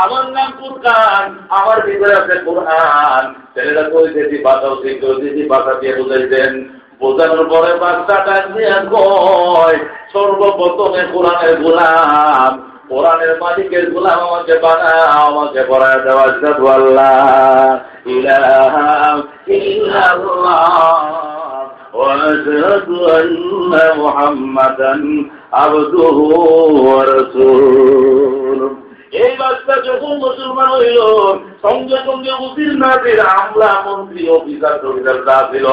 আমার নাম কুরকান আমার ভিতরে আছে কোরআন। ছেলেরা কই দিদি সেই কেউ দিদি পাতা দিয়ে বুঝাইছেন বোঝানোর পরে বাচ্চাটা দিয়ে কয়, সর্বপ্রথমে কোরআনের গোলাম। কোরআনের মালিকের গোলাম আমাকে বানাও আমাকে পড়ায় দেওয়া সাধু আল্লাহ ইলাহা ইল্লাল্লাহ وأشهد أن محمدا عبده ورسوله এই বাচ্চা যখন মুসলমান হইল সঙ্গে সঙ্গে উদির নাদের আমলা মন্ত্রী অফিসার টফিসার তা ছিল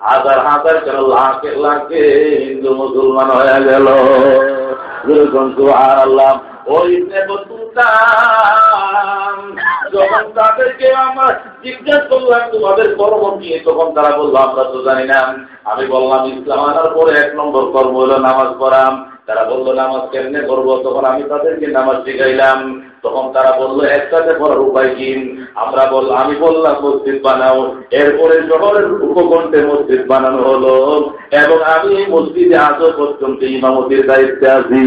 হাজার হাজার কেন লাখে লাখে হিন্দু মুসলমান হয়ে গেল আর আল্লাহ ওই যখন তাদেরকে আমরা জিজ্ঞেস করলাম, তোমাদের কর্ম নিয়ে তখন তারা বলল, আমরা তো জানি না। আমি বললাম, ইসলাম আনার পরে এক নম্বর কর্ম হলো নামাজ পড়াম তারা বলল, নামাজ কেমনে করব তখন আমি তাদেরকে নামাজ শিখাইলাম। তখন তারা বলল, একসাথে পড়ার উপায় কি? আমরা বল, আমি বললাম, মসজিদ বানাও। এরপরে শহরের উপকণ্ঠে মসজিদ বানানো হলো এবং আমি মসজিদে আজও পর্যন্ত ইমামতির দায়িত্বে আছি।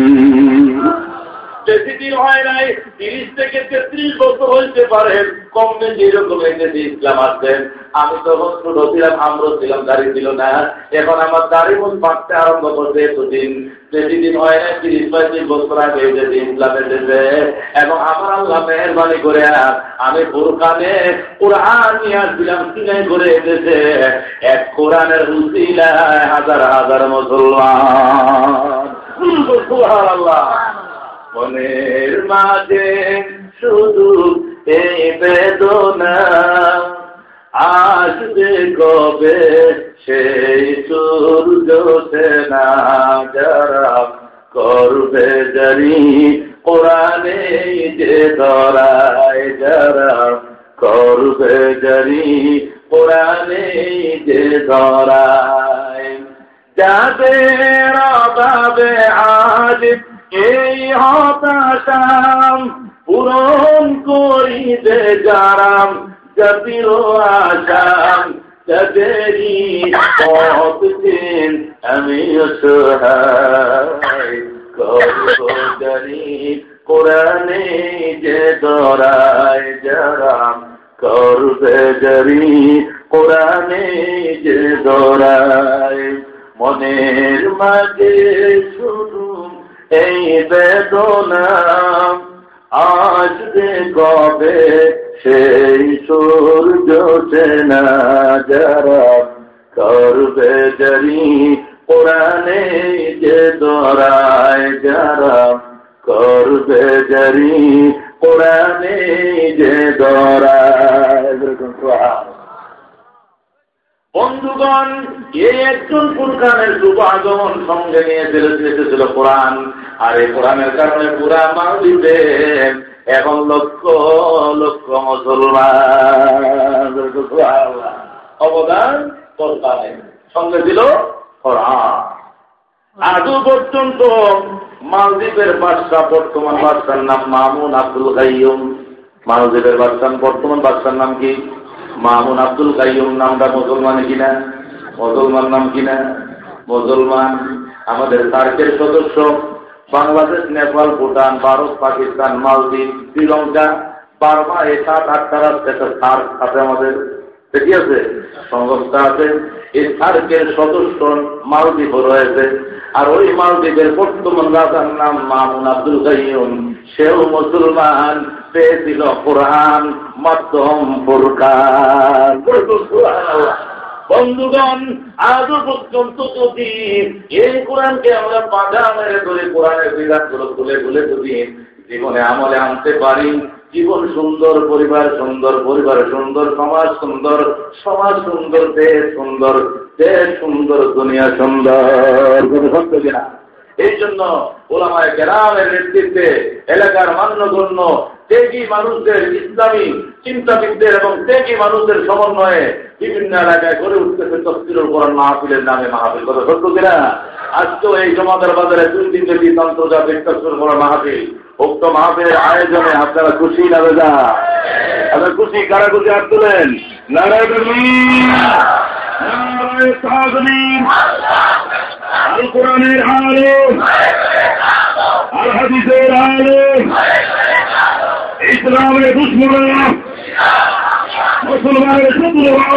আমি তখন ছোট ছিলাম আমরা ছিলাম, দাড়ি ছিল না। এখন আমার দাড়ি মুখ পাকতে আরম্ভ করছে এতদিন। বেশি দিন হয় না তিরিশ পঁয়ত্রিশ বছর আগে এসেছে ইসলাম এসেছে এবং আমার আল্লাহ মেহরবানি করে আমি বোরকানে কোরআন আসছিলাম করে এসেছে। এক কোরআনের উচিলায় হাজার হাজার মুসলমান। আল্লাহ মনের মাঝে শুধু এই বেদনা। আসবে কবে সেই সূর্য না যারা করবে জারি কোরআনে যে ধরায় যারা করবে জারি কোরআনে যে ধরায় যাদের অভাবে আজ এই হতাশাম পূরণ করিতে যারাম। জাতির আশাম তাদেরই পথ দিন আমি করবে জরি কোরআনে যে দরায় মনের মাঝে শুধু এই বেদনা। আজ কবে সেই সূর্য সেনা যারা করবে জারি কোরআনে যে দরায় যারা করবে জারি কোরআনে যে দরায়। বন্ধুগণ, এই একজন ফুরকানের শুভ আগমন সঙ্গে নিয়ে ফেলে এসেছিল কোরআন, আর এই কোরআনের কারণে পুরা দিতে এখন লক্ষ লক্ষ মুসলমান অবদান সঙ্গে কোরআন। আজও পর্যন্ত মালদ্বীপের বাদশাহ, বর্তমান বাদশার নাম মামুন আব্দুল কাইম মালদ্বীপের বাদশাহ, বর্তমান বাদশার নাম কি? মামুন আব্দুল কাইম নামটা মুসলমান কিনা মুসলমান নাম কিনা মুসলমান। আমাদের সার্কের সদস্য বাংলাদেশ, নেপাল, ভুটান, ভারত, পাকিস্তান, মালদ্বীপ, শ্রীলঙ্কা, বার্মা, এই সাত আটটা রাষ্ট্র সার্ক আছে আমাদের। ঠিক আছে? সংস্থা আছে। এই সার্কের সদস্য মালদ্বীপ রয়েছে। আর ওই মালদ্বীপের বর্তমান রাজার নাম মামুন আব্দুল গাইম সেও মুসলমান, পেয়েছিল কোরআন, মাধ্যম, ফুরকান। বন্ধুগণ, আজও পর্যন্ত যদি এই কোরআনকে আমরা পাঁচা মেরে ধরে কোরআনের বিধানগুলো তুলে তুলে যদি জীবনে আমলে আনতে পারি, জীবন সুন্দর, পরিবার সুন্দর পরিবার সুন্দর, সমাজ সুন্দর সমাজ সুন্দর, দেশ সুন্দর দেশ সুন্দর, দুনিয়া সুন্দর। সত্য কিনা এই জন্য ওলামায় গ্রামের নেতৃত্বে এলাকার মান্যগণ্য তেগি মানুষদের, ইসলামী চিন্তাবিদদের এবং তেগি মানুষদের সমন্বয়ে বিভিন্ন এলাকায় গড়ে উঠতেছে তফসিলুল কোরআন মাহফিলের নামে মাহফিল। কথা সত্য কিনা? আজকেও এই জমাদার বাজারে দুই দিন ব্যাপী আন্তর্জাতিক তফসিল কোরআন মাহফিল। উক্ত মাহফিলের আয়োজনে আপনারা খুশি না বেদা আপনার খুশি? কারা খুশি হাত তুলেন? কোরআনের আলম আল হাদিসের আলম ইসলামের দুশ্মনরা মুসলমানের শত্রুরা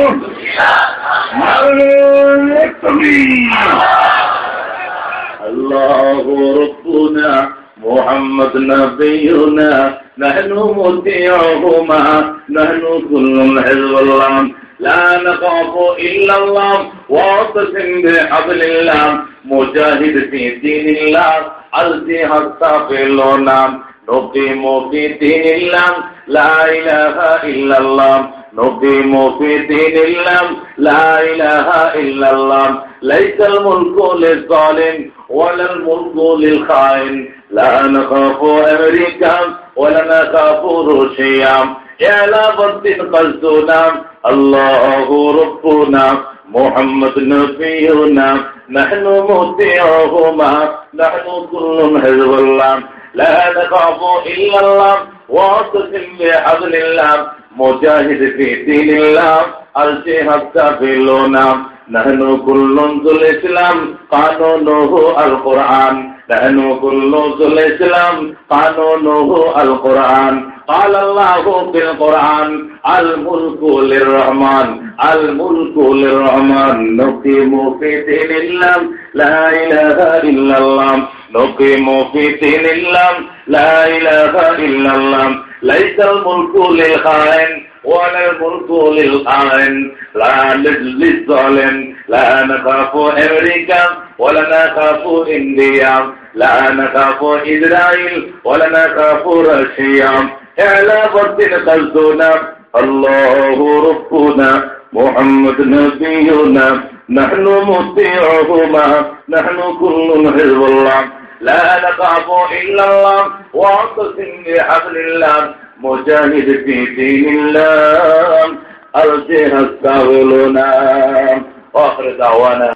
الله ربنا محمد نبينا نحن مطيعهما نحن كل حزب الله لا نخاف إلا الله. واعتصم بحبل الله. مجاهد في دين الله. ألزي حتى اللونام نقيم في دين الله. لا إله إلا الله. نقيم في دين الله. لا إله إلا الله. ليس الملك للظالم ولا الملك للخائن. لا نخاف أمريكا ولا نخاف روسيا. এলাবন্তিন কলসুনাম আল্লাহ রব্বুনাম মোহাম্মদ নবীনাম নাহনু মুতিউহুমা নাহনু কুল্লুন হিজবুল্লাহ লা নাখাফু ইল্লাল্লাহ ওয়াসিম কুল্লুন যুল ইসলাম কানুনুহু আল কুরআন قال الله في القرآن الملك للرحمن الملك للرحمن نقيم في دين الله لا إله إلا الله نقيم في دين الله لا إله إلا الله ليس الملك للخائن ولا الملك للخائن لا للظالم لا نخاف أمريكا ولا نخاف إنديا لا نخاف إسرائيل ولا نخاف روسيا إعلى فرد قصدنا الله ربنا محمد نبينا. نحن مطيعهما. نحن كل حزب الله. لا نخاف إلا الله. واعتصم بحبل الله. مجاهد في دين الله. الجهة السهلنا وآخر دعوانا